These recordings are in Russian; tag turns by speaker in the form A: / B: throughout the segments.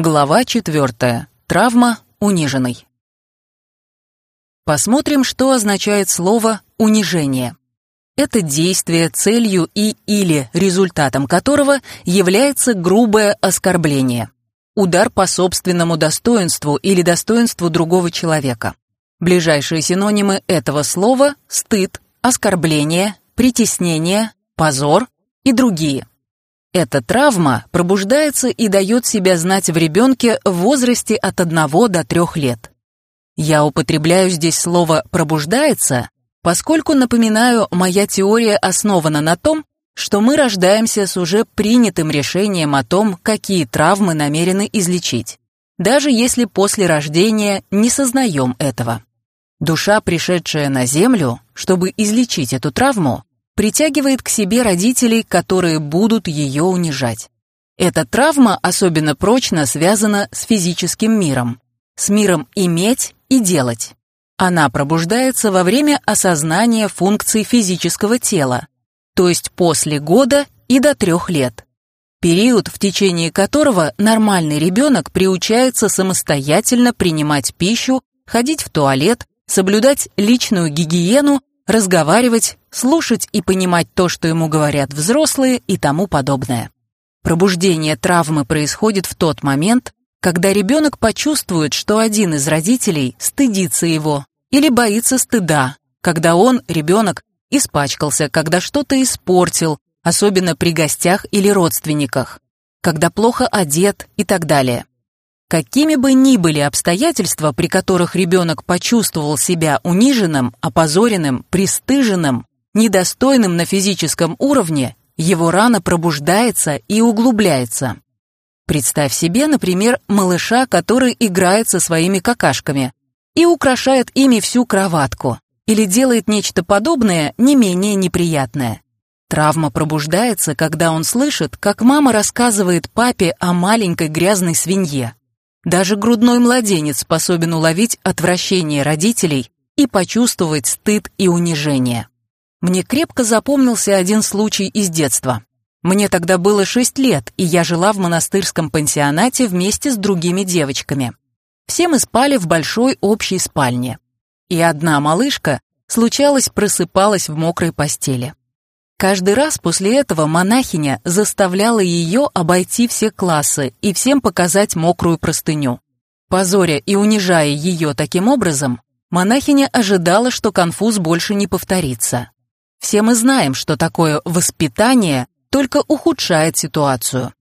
A: Глава 4. Травма униженной. Посмотрим, что означает слово «унижение». Это действие, целью и или результатом которого является грубое оскорбление, удар по собственному достоинству или достоинству другого человека. Ближайшие синонимы этого слова – стыд, оскорбление, притеснение, позор и другие – эта травма пробуждается и дает себя знать в ребенке в возрасте от 1 до 3 лет. Я употребляю здесь слово «пробуждается», поскольку, напоминаю, моя теория основана на том, что мы рождаемся с уже принятым решением о том, какие травмы намерены излечить, даже если после рождения не сознаем этого. Душа, пришедшая на Землю, чтобы излечить эту травму, притягивает к себе родителей, которые будут ее унижать. Эта травма особенно прочно связана с физическим миром, с миром иметь и делать. Она пробуждается во время осознания функций физического тела, то есть после года и до трех лет. Период, в течение которого нормальный ребенок приучается самостоятельно принимать пищу, ходить в туалет, соблюдать личную гигиену разговаривать, слушать и понимать то, что ему говорят взрослые и тому подобное. Пробуждение травмы происходит в тот момент, когда ребенок почувствует, что один из родителей стыдится его или боится стыда, когда он, ребенок, испачкался, когда что-то испортил, особенно при гостях или родственниках, когда плохо одет и так далее. Какими бы ни были обстоятельства, при которых ребенок почувствовал себя униженным, опозоренным, пристыженным, недостойным на физическом уровне, его рана пробуждается и углубляется. Представь себе, например, малыша, который играет со своими какашками и украшает ими всю кроватку, или делает нечто подобное, не менее неприятное. Травма пробуждается, когда он слышит, как мама рассказывает папе о маленькой грязной свинье. Даже грудной младенец способен уловить отвращение родителей и почувствовать стыд и унижение. Мне крепко запомнился один случай из детства. Мне тогда было 6 лет, и я жила в монастырском пансионате вместе с другими девочками. Все мы спали в большой общей спальне. И одна малышка, случалось, просыпалась в мокрой постели. Каждый раз после этого монахиня заставляла ее обойти все классы и всем показать мокрую простыню. Позоря и унижая ее таким образом, монахиня ожидала, что конфуз больше не повторится. Все мы знаем, что такое воспитание только ухудшает ситуацию.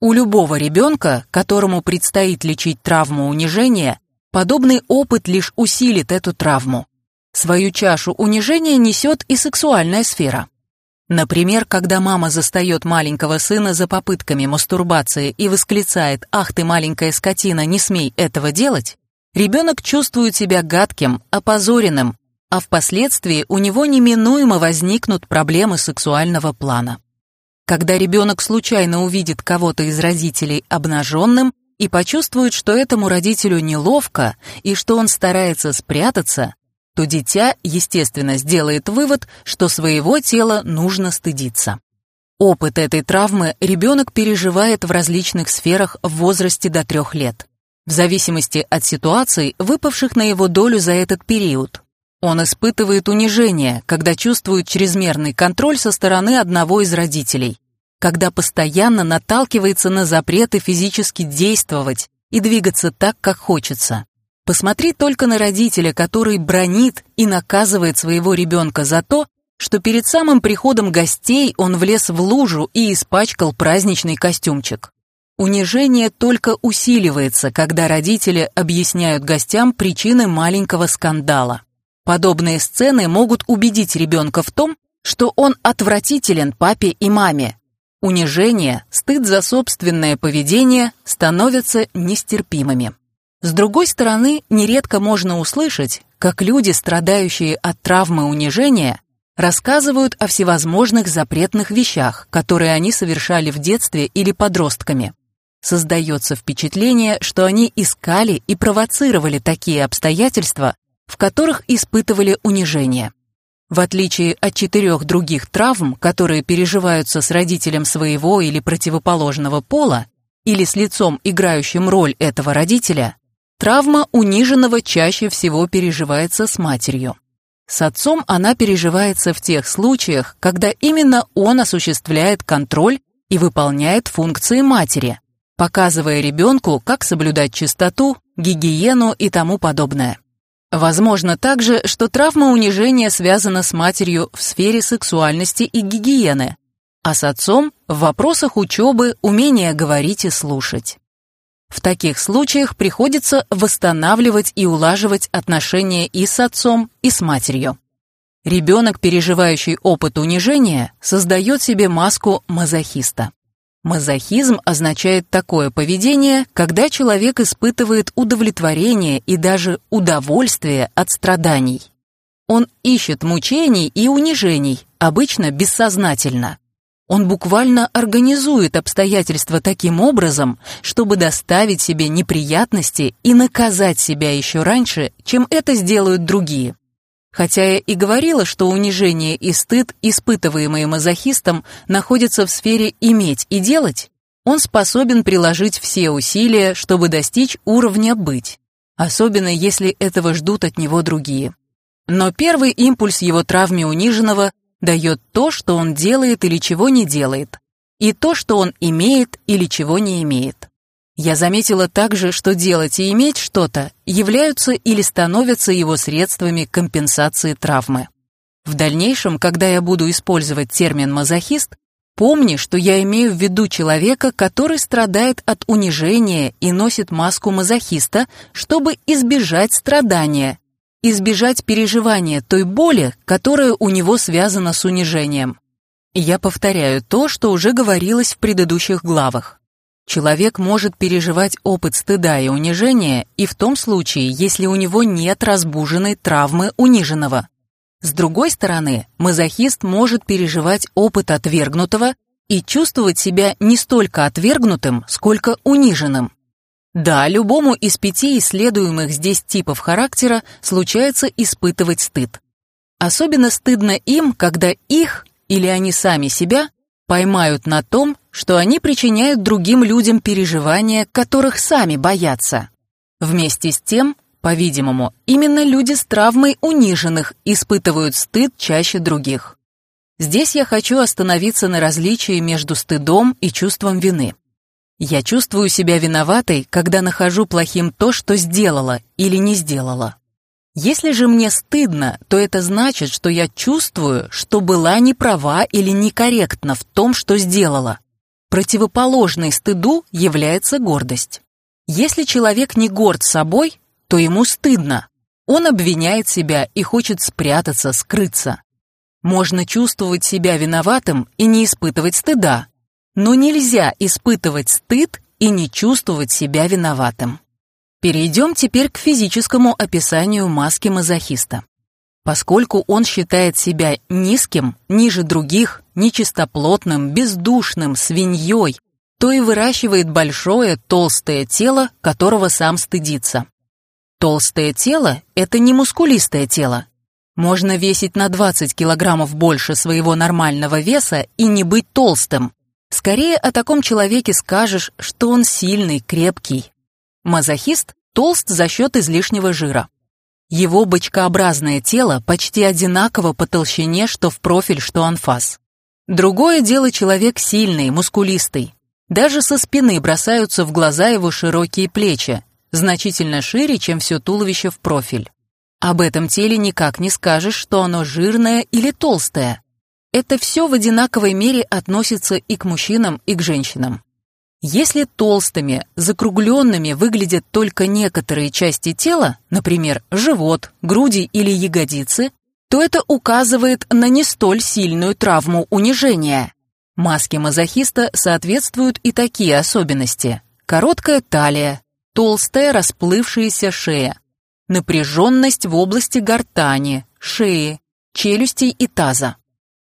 A: У любого ребенка, которому предстоит лечить травму унижения, подобный опыт лишь усилит эту травму. Свою чашу унижения несет и сексуальная сфера. Например, когда мама застает маленького сына за попытками мастурбации и восклицает «Ах ты, маленькая скотина, не смей этого делать», ребенок чувствует себя гадким, опозоренным, а впоследствии у него неминуемо возникнут проблемы сексуального плана. Когда ребенок случайно увидит кого-то из родителей обнаженным и почувствует, что этому родителю неловко и что он старается спрятаться, то дитя, естественно, сделает вывод, что своего тела нужно стыдиться. Опыт этой травмы ребенок переживает в различных сферах в возрасте до трех лет, в зависимости от ситуаций, выпавших на его долю за этот период. Он испытывает унижение, когда чувствует чрезмерный контроль со стороны одного из родителей, когда постоянно наталкивается на запреты физически действовать и двигаться так, как хочется. Посмотри только на родителя, который бронит и наказывает своего ребенка за то, что перед самым приходом гостей он влез в лужу и испачкал праздничный костюмчик. Унижение только усиливается, когда родители объясняют гостям причины маленького скандала. Подобные сцены могут убедить ребенка в том, что он отвратителен папе и маме. Унижение, стыд за собственное поведение становятся нестерпимыми. С другой стороны, нередко можно услышать, как люди, страдающие от травмы унижения, рассказывают о всевозможных запретных вещах, которые они совершали в детстве или подростками. Создается впечатление, что они искали и провоцировали такие обстоятельства, в которых испытывали унижение. В отличие от четырех других травм, которые переживаются с родителем своего или противоположного пола, или с лицом, играющим роль этого родителя, травма униженного чаще всего переживается с матерью. С отцом она переживается в тех случаях, когда именно он осуществляет контроль и выполняет функции матери, показывая ребенку, как соблюдать чистоту, гигиену и тому подобное. Возможно также, что травма унижения связана с матерью в сфере сексуальности и гигиены, а с отцом в вопросах учебы, умения говорить и слушать. В таких случаях приходится восстанавливать и улаживать отношения и с отцом, и с матерью. Ребенок, переживающий опыт унижения, создает себе маску мазохиста. Мазохизм означает такое поведение, когда человек испытывает удовлетворение и даже удовольствие от страданий. Он ищет мучений и унижений, обычно бессознательно. Он буквально организует обстоятельства таким образом, чтобы доставить себе неприятности и наказать себя еще раньше, чем это сделают другие. Хотя я и говорила, что унижение и стыд, испытываемые мазохистом, находятся в сфере «иметь и делать», он способен приложить все усилия, чтобы достичь уровня «быть», особенно если этого ждут от него другие. Но первый импульс его травме униженного дает то, что он делает или чего не делает, и то, что он имеет или чего не имеет. Я заметила также, что делать и иметь что-то являются или становятся его средствами компенсации травмы. В дальнейшем, когда я буду использовать термин «мазохист», помни, что я имею в виду человека, который страдает от унижения и носит маску мазохиста, чтобы избежать страдания, избежать переживания той боли, которая у него связана с унижением. Я повторяю то, что уже говорилось в предыдущих главах. Человек может переживать опыт стыда и унижения и в том случае, если у него нет разбуженной травмы униженного. С другой стороны, мазохист может переживать опыт отвергнутого и чувствовать себя не столько отвергнутым, сколько униженным. Да, любому из пяти исследуемых здесь типов характера случается испытывать стыд. Особенно стыдно им, когда их или они сами себя поймают на том, что они причиняют другим людям переживания, которых сами боятся. Вместе с тем, по-видимому, именно люди с травмой униженных испытывают стыд чаще других. Здесь я хочу остановиться на различии между стыдом и чувством вины. Я чувствую себя виноватой, когда нахожу плохим то, что сделала или не сделала. Если же мне стыдно, то это значит, что я чувствую, что была неправа или некорректна в том, что сделала. Противоположной стыду является гордость. Если человек не горд собой, то ему стыдно. Он обвиняет себя и хочет спрятаться, скрыться. Можно чувствовать себя виноватым и не испытывать стыда, но нельзя испытывать стыд и не чувствовать себя виноватым. Перейдем теперь к физическому описанию маски мазохиста. Поскольку он считает себя низким, ниже других, нечистоплотным, бездушным, свиньей, то и выращивает большое толстое тело, которого сам стыдится. Толстое тело – это не мускулистое тело. Можно весить на 20 килограммов больше своего нормального веса и не быть толстым. Скорее о таком человеке скажешь, что он сильный, крепкий. Мазохист толст за счет излишнего жира. Его бочкообразное тело почти одинаково по толщине, что в профиль, что анфас. Другое дело человек сильный, мускулистый. Даже со спины бросаются в глаза его широкие плечи, значительно шире, чем все туловище в профиль. Об этом теле никак не скажешь, что оно жирное или толстое. Это все в одинаковой мере относится и к мужчинам, и к женщинам. Если толстыми, закругленными выглядят только некоторые части тела, например, живот, груди или ягодицы, то это указывает на не столь сильную травму унижения. Маске мазохиста соответствуют и такие особенности. Короткая талия, толстая расплывшаяся шея, напряженность в области гортани, шеи, челюстей и таза.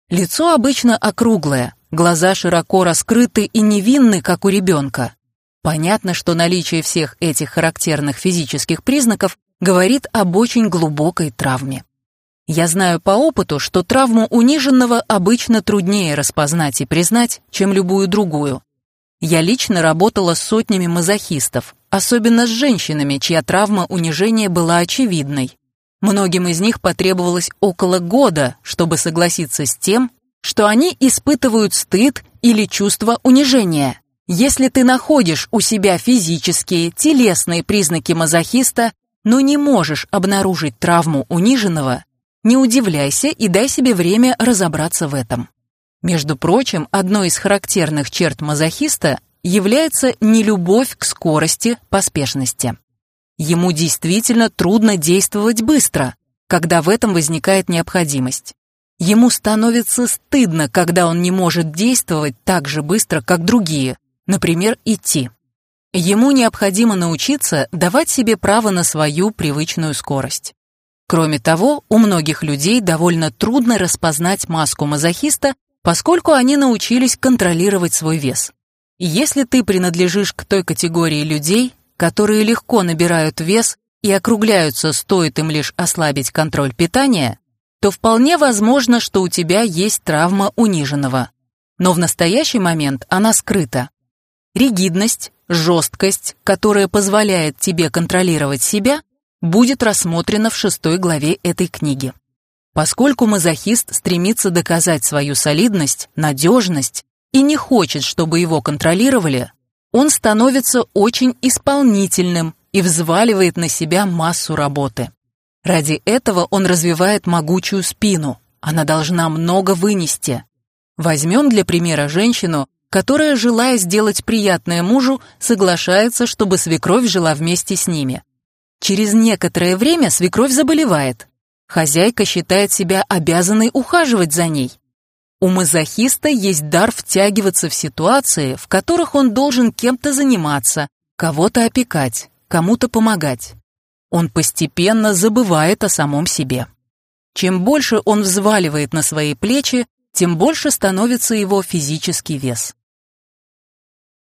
A: Лицо обычно округлое, глаза широко раскрыты и невинны, как у ребенка. Понятно, что наличие всех этих характерных физических признаков говорит об очень глубокой травме. Я знаю по опыту, что травму униженного обычно труднее распознать и признать, чем любую другую. Я лично работала с сотнями мазохистов, особенно с женщинами, чья травма унижения была очевидной. Многим из них потребовалось около года, чтобы согласиться с тем, что они испытывают стыд или чувство унижения. Если ты находишь у себя физические, телесные признаки мазохиста, но не можешь обнаружить травму униженного, не удивляйся и дай себе время разобраться в этом. Между прочим, одной из характерных черт мазохиста является нелюбовь к скорости, поспешности. Ему действительно трудно действовать быстро, когда в этом возникает необходимость. Ему становится стыдно, когда он не может действовать так же быстро, как другие, например, идти. Ему необходимо научиться давать себе право на свою привычную скорость. Кроме того, у многих людей довольно трудно распознать маску мазохиста, поскольку они научились контролировать свой вес. Если ты принадлежишь к той категории людей, которые легко набирают вес и округляются, стоит им лишь ослабить контроль питания, то вполне возможно, что у тебя есть травма униженного. Но в настоящий момент она скрыта. Ригидность, жесткость, которая позволяет тебе контролировать себя, будет рассмотрена в шестой главе этой книги. Поскольку мазохист стремится доказать свою солидность, надежность и не хочет, чтобы его контролировали, он становится очень исполнительным и взваливает на себя массу работы. Ради этого он развивает могучую спину, она должна много вынести. Возьмем для примера женщину, которая, желая сделать приятное мужу, соглашается, чтобы свекровь жила вместе с ними. Через некоторое время свекровь заболевает. Хозяйка считает себя обязанной ухаживать за ней. У мазохиста есть дар втягиваться в ситуации, в которых он должен кем-то заниматься, кого-то опекать, кому-то помогать. Он постепенно забывает о самом себе. Чем больше он взваливает на свои плечи, тем больше становится его физический вес.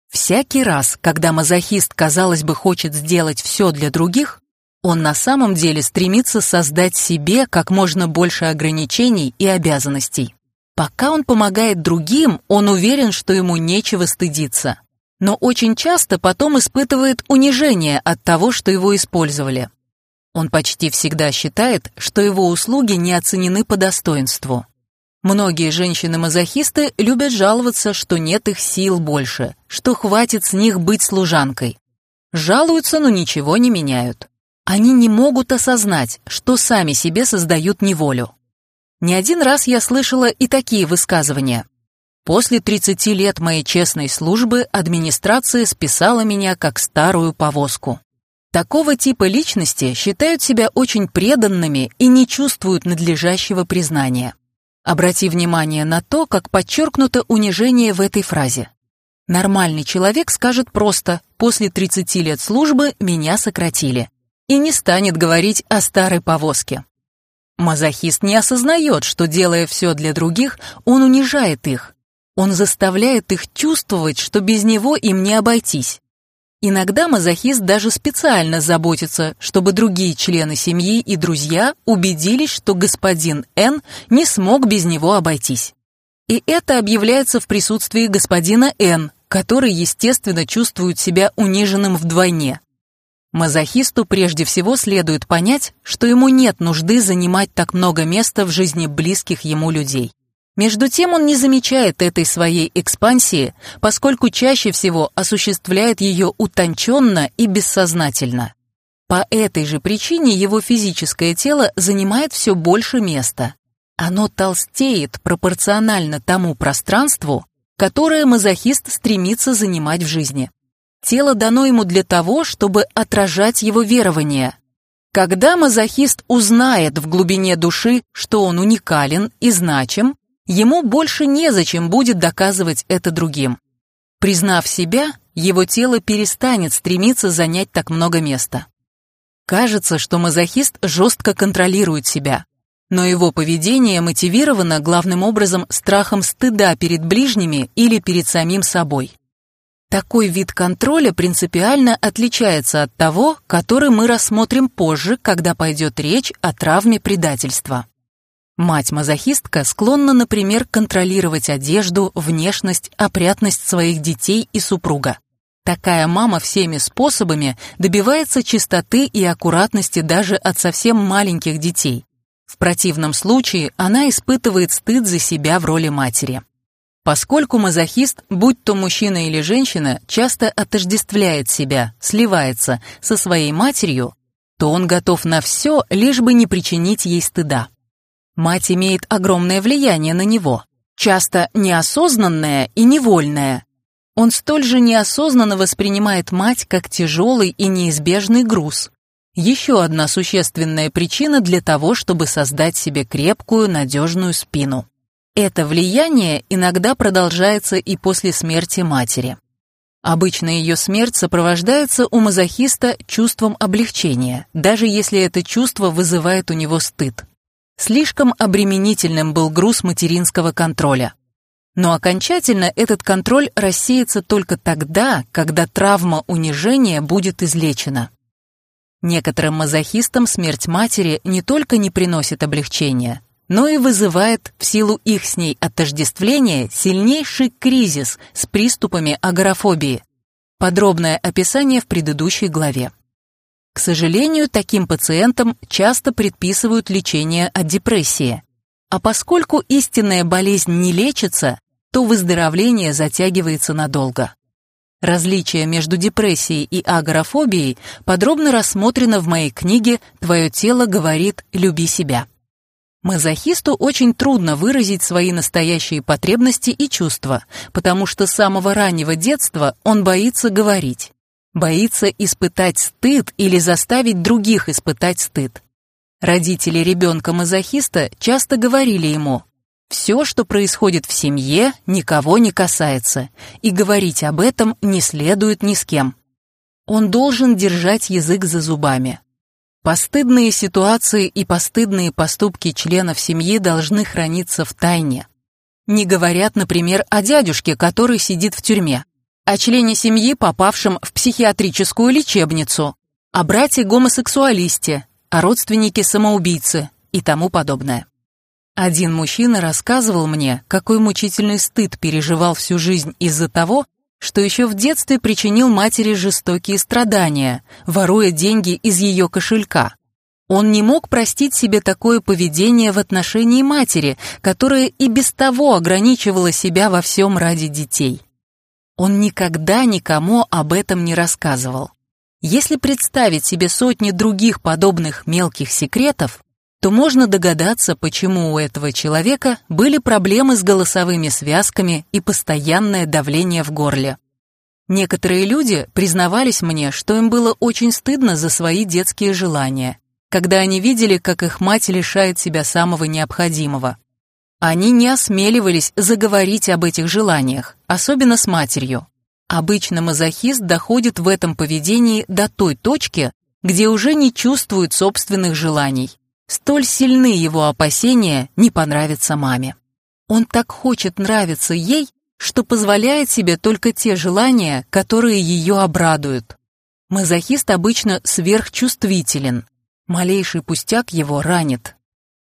A: Всякий раз, когда мазохист, казалось бы, хочет сделать все для других, он на самом деле стремится создать себе как можно больше ограничений и обязанностей. Пока он помогает другим, он уверен, что ему нечего стыдиться. Но очень часто потом испытывает унижение от того, что его использовали. Он почти всегда считает, что его услуги не оценены по достоинству. Многие женщины-мазохисты любят жаловаться, что нет их сил больше, что хватит с них быть служанкой. Жалуются, но ничего не меняют. Они не могут осознать, что сами себе создают неволю. Не один раз я слышала и такие высказывания. После 30 лет моей честной службы администрация списала меня как старую повозку. Такого типа личности считают себя очень преданными и не чувствуют надлежащего признания. Обрати внимание на то, как подчеркнуто унижение в этой фразе. Нормальный человек скажет просто «после 30 лет службы меня сократили» и не станет говорить о старой повозке. Мазохист не осознает, что, делая все для других, он унижает их. Он заставляет их чувствовать, что без него им не обойтись. Иногда мазохист даже специально заботится, чтобы другие члены семьи и друзья убедились, что господин Н не смог без него обойтись. И это объявляется в присутствии господина Н, который, естественно, чувствует себя униженным вдвойне. Мазохисту прежде всего следует понять, что ему нет нужды занимать так много места в жизни близких ему людей. Между тем он не замечает этой своей экспансии, поскольку чаще всего осуществляет ее утонченно и бессознательно. По этой же причине его физическое тело занимает все больше места. Оно толстеет пропорционально тому пространству, которое мазохист стремится занимать в жизни. Тело дано ему для того, чтобы отражать его верования. Когда мазохист узнает в глубине души, что он уникален и значим, ему больше незачем будет доказывать это другим. Признав себя, его тело перестанет стремиться занять так много места. Кажется, что мазохист жестко контролирует себя, но его поведение мотивировано главным образом страхом стыда перед ближними или перед самим собой. Такой вид контроля принципиально отличается от того, который мы рассмотрим позже, когда пойдет речь о травме предательства. Мать-мазохистка склонна, например, контролировать одежду, внешность, опрятность своих детей и супруга. Такая мама всеми способами добивается чистоты и аккуратности даже от совсем маленьких детей. В противном случае она испытывает стыд за себя в роли матери. Поскольку мазохист, будь то мужчина или женщина, часто отождествляет себя, сливается со своей матерью, то он готов на все, лишь бы не причинить ей стыда. Мать имеет огромное влияние на него, часто неосознанное и невольное, он столь же неосознанно воспринимает мать как тяжелый и неизбежный груз. Еще одна существенная причина для того, чтобы создать себе крепкую, надежную спину. Это влияние иногда продолжается и после смерти матери. Обычно ее смерть сопровождается у мазохиста чувством облегчения, даже если это чувство вызывает у него стыд. Слишком обременительным был груз материнского контроля. Но окончательно этот контроль рассеется только тогда, когда травма унижения будет излечена. Некоторым мазохистам смерть матери не только не приносит облегчения, но и вызывает в силу их с ней отождествления сильнейший кризис с приступами агорафобии. Подробное описание в предыдущей главе. К сожалению, таким пациентам часто предписывают лечение от депрессии. А поскольку истинная болезнь не лечится, то выздоровление затягивается надолго. Различие между депрессией и агорафобией подробно рассмотрено в моей книге «Твое тело говорит «люби себя». Мазохисту очень трудно выразить свои настоящие потребности и чувства, потому что с самого раннего детства он боится говорить. Боится испытать стыд или заставить других испытать стыд. Родители ребенка-мазохиста часто говорили ему все, что происходит в семье, никого не касается, и говорить об этом не следует ни с кем. Он должен держать язык за зубами. Постыдные ситуации и постыдные поступки членов семьи должны храниться в тайне. Не говорят, например, о дядюшке, который сидит в тюрьме, о члене семьи, попавшем в психиатрическую лечебницу, о брате-гомосексуалисте, о родственнике-самоубийце и тому подобное. Один мужчина рассказывал мне, какой мучительный стыд переживал всю жизнь из-за того, что еще в детстве причинил матери жестокие страдания, воруя деньги из ее кошелька. Он не мог простить себе такое поведение в отношении матери, которая и без того ограничивала себя во всем ради детей. Он никогда никому об этом не рассказывал. Если представить себе сотни других подобных мелких секретов, то можно догадаться, почему у этого человека были проблемы с голосовыми связками и постоянное давление в горле. Некоторые люди признавались мне, что им было очень стыдно за свои детские желания, когда они видели, как их мать лишает себя самого необходимого. Они не осмеливались заговорить об этих желаниях, особенно с матерью. Обычно мазохист доходит в этом поведении до той точки, где уже не чувствует собственных желаний, Столь сильны его опасения не понравиться маме. Он так хочет нравиться ей, что позволяет себе только те желания, которые ее обрадуют. Мазохист обычно сверхчувствителен. Малейший пустяк его ранит.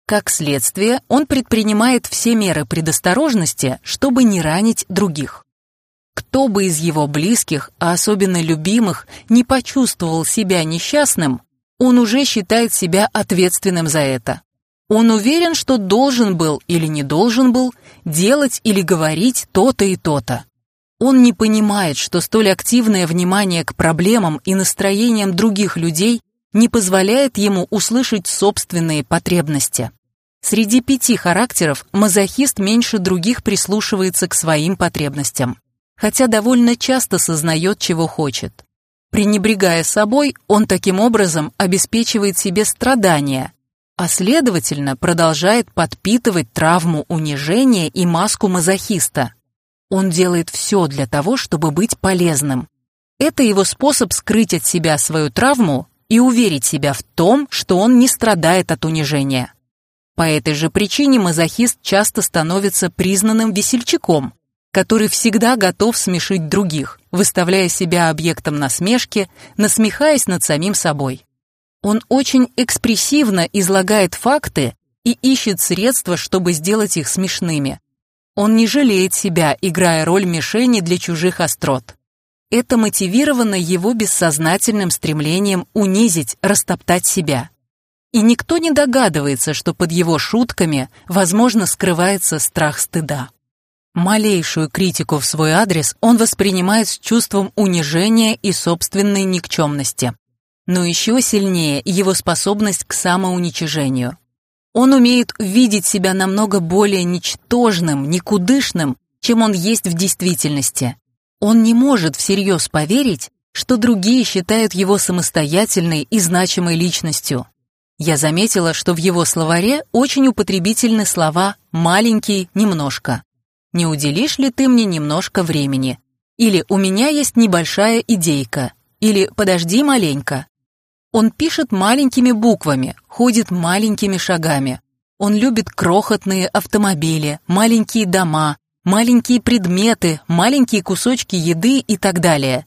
A: Как следствие, он предпринимает все меры предосторожности, чтобы не ранить других. Кто бы из его близких, а особенно любимых, не почувствовал себя несчастным, он уже считает себя ответственным за это. Он уверен, что должен был или не должен был делать или говорить то-то и то-то. Он не понимает, что столь активное внимание к проблемам и настроениям других людей не позволяет ему услышать собственные потребности. Среди пяти характеров мазохист меньше других прислушивается к своим потребностям, хотя довольно часто сознает, чего хочет. Пренебрегая собой, он таким образом обеспечивает себе страдания, а следовательно продолжает подпитывать травму унижения и маску мазохиста. Он делает все для того, чтобы быть полезным. Это его способ скрыть от себя свою травму и уверить себя в том, что он не страдает от унижения. По этой же причине мазохист часто становится признанным весельчаком, который всегда готов смешить других, выставляя себя объектом насмешки, насмехаясь над самим собой. Он очень экспрессивно излагает факты и ищет средства, чтобы сделать их смешными. Он не жалеет себя, играя роль мишени для чужих острот. Это мотивировано его бессознательным стремлением унизить, растоптать себя. И никто не догадывается, что под его шутками, возможно, скрывается страх стыда. Малейшую критику в свой адрес он воспринимает с чувством унижения и собственной никчемности. Но еще сильнее его способность к самоуничижению. Он умеет видеть себя намного более ничтожным, никудышным, чем он есть в действительности. Он не может всерьез поверить, что другие считают его самостоятельной и значимой личностью. Я заметила, что в его словаре очень употребительны слова «маленький», «немножко». «Не уделишь ли ты мне немножко времени?» Или «У меня есть небольшая идейка», или «Подожди маленько». Он пишет маленькими буквами, ходит маленькими шагами. Он любит крохотные автомобили, маленькие дома, маленькие предметы, маленькие кусочки еды и так далее.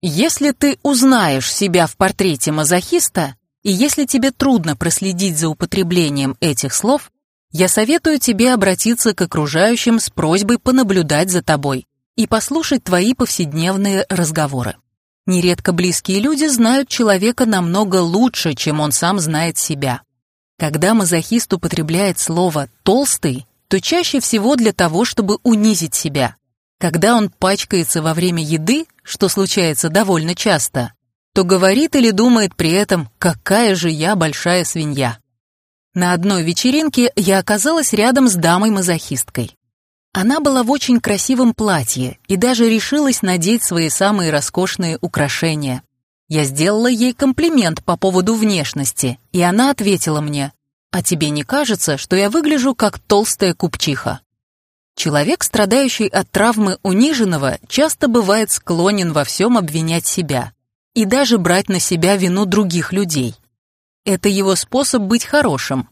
A: Если ты узнаешь себя в портрете мазохиста, и если тебе трудно проследить за употреблением этих слов, я советую тебе обратиться к окружающим с просьбой понаблюдать за тобой и послушать твои повседневные разговоры. Нередко близкие люди знают человека намного лучше, чем он сам знает себя. Когда мазохист употребляет слово «толстый», то чаще всего для того, чтобы унизить себя. Когда он пачкается во время еды, что случается довольно часто, то говорит или думает при этом «какая же я большая свинья». На одной вечеринке я оказалась рядом с дамой-мазохисткой. Она была в очень красивом платье и даже решилась надеть свои самые роскошные украшения. Я сделала ей комплимент по поводу внешности, и она ответила мне, «А тебе не кажется, что я выгляжу как толстая купчиха?» Человек, страдающий от травмы униженного, часто бывает склонен во всем обвинять себя и даже брать на себя вину других людей. Это его способ быть хорошим,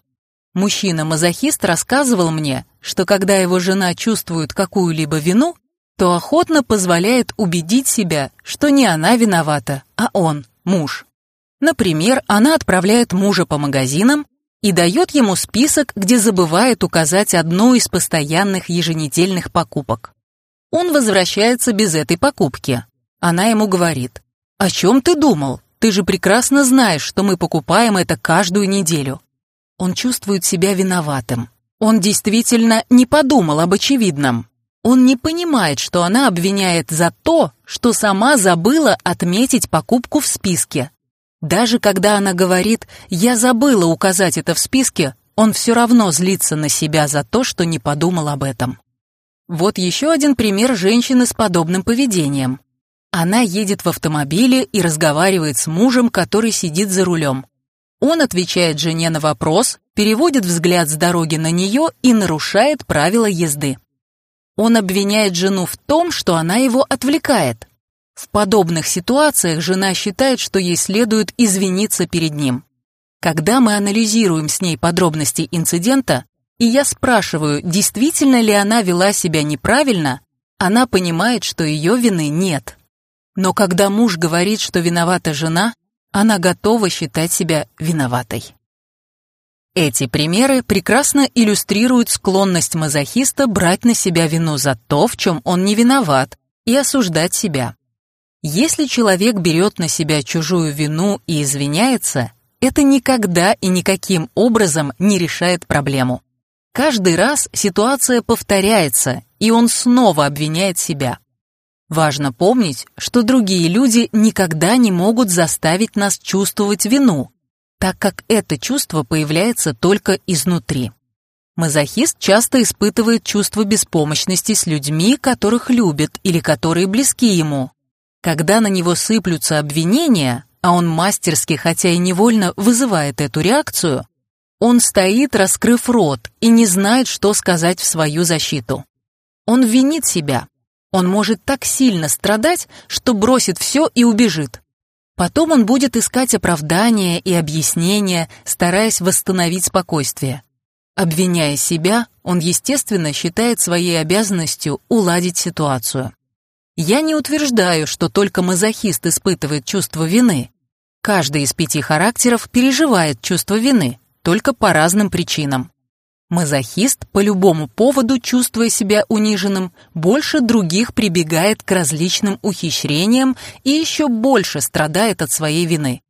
A: Мужчина-мазохист рассказывал мне, что когда его жена чувствует какую-либо вину, то охотно позволяет убедить себя, что не она виновата, а он, муж. Например, она отправляет мужа по магазинам и дает ему список, где забывает указать одну из постоянных еженедельных покупок. Он возвращается без этой покупки. Она ему говорит, «О чем ты думал? Ты же прекрасно знаешь, что мы покупаем это каждую неделю». Он чувствует себя виноватым. Он действительно не подумал об очевидном. Он не понимает, что она обвиняет за то, что сама забыла отметить покупку в списке. Даже когда она говорит «я забыла указать это в списке», он все равно злится на себя за то, что не подумал об этом. Вот еще один пример женщины с подобным поведением. Она едет в автомобиле и разговаривает с мужем, который сидит за рулем. Он отвечает жене на вопрос, переводит взгляд с дороги на нее и нарушает правила езды. Он обвиняет жену в том, что она его отвлекает. В подобных ситуациях жена считает, что ей следует извиниться перед ним. Когда мы анализируем с ней подробности инцидента, и я спрашиваю, действительно ли она вела себя неправильно, она понимает, что ее вины нет. Но когда муж говорит, что виновата жена, она готова считать себя виноватой. Эти примеры прекрасно иллюстрируют склонность мазохиста брать на себя вину за то, в чем он не виноват, и осуждать себя. Если человек берет на себя чужую вину и извиняется, это никогда и никаким образом не решает проблему. Каждый раз ситуация повторяется, и он снова обвиняет себя. Важно помнить, что другие люди никогда не могут заставить нас чувствовать вину, так как это чувство появляется только изнутри. Мазохист часто испытывает чувство беспомощности с людьми, которых любит или которые близки ему. Когда на него сыплются обвинения, а он мастерски, хотя и невольно, вызывает эту реакцию, он стоит, раскрыв рот, и не знает, что сказать в свою защиту. Он винит себя, он может так сильно страдать, что бросит все и убежит. Потом он будет искать оправдания и объяснения, стараясь восстановить спокойствие. Обвиняя себя, он, естественно, считает своей обязанностью уладить ситуацию. Я не утверждаю, что только мазохист испытывает чувство вины. Каждый из пяти характеров переживает чувство вины, только по разным причинам. Мазохист, по любому поводу, чувствуя себя униженным, больше других прибегает к различным ухищрениям и еще больше страдает от своей вины.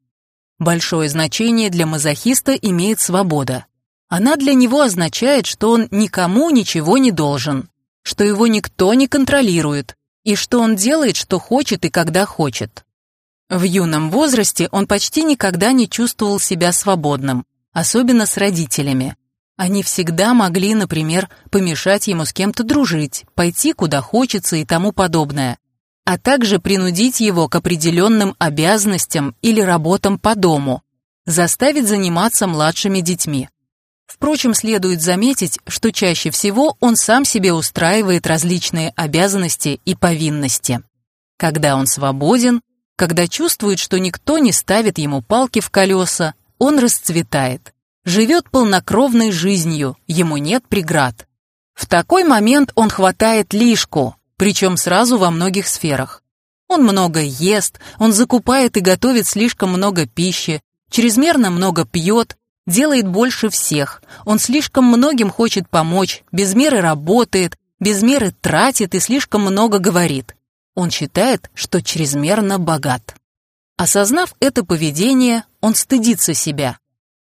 A: Большое значение для мазохиста имеет свобода. Она для него означает, что он никому ничего не должен, что его никто не контролирует, и что он делает, что хочет и когда хочет. В юном возрасте он почти никогда не чувствовал себя свободным, особенно с родителями. Они всегда могли, например, помешать ему с кем-то дружить, пойти куда хочется и тому подобное, а также принудить его к определенным обязанностям или работам по дому, заставить заниматься младшими детьми. Впрочем, следует заметить, что чаще всего он сам себе устраивает различные обязанности и повинности. Когда он свободен, когда чувствует, что никто не ставит ему палки в колеса, он расцветает, живет полнокровной жизнью, ему нет преград. В такой момент он хватает лишку, причем сразу во многих сферах. Он много ест, он закупает и готовит слишком много пищи, чрезмерно много пьет, делает больше всех, он слишком многим хочет помочь, без меры работает, без меры тратит и слишком много говорит. Он считает, что чрезмерно богат. Осознав это поведение, он стыдится себя.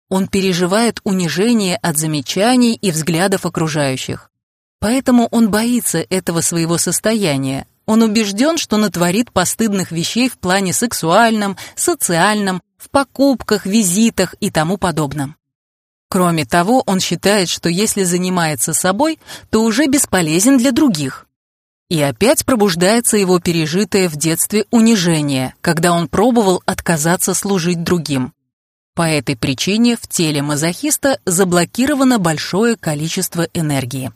A: Он переживает унижение от замечаний и взглядов окружающих. Поэтому он боится этого своего состояния. Он убежден, что натворит постыдных вещей в плане сексуальном, социальном, в покупках, визитах и тому подобном. Кроме того, он считает, что если занимается собой, то уже бесполезен для других. И опять пробуждается его пережитое в детстве унижение, когда он пробовал отказаться служить другим. По этой причине в теле мазохиста заблокировано большое количество энергии.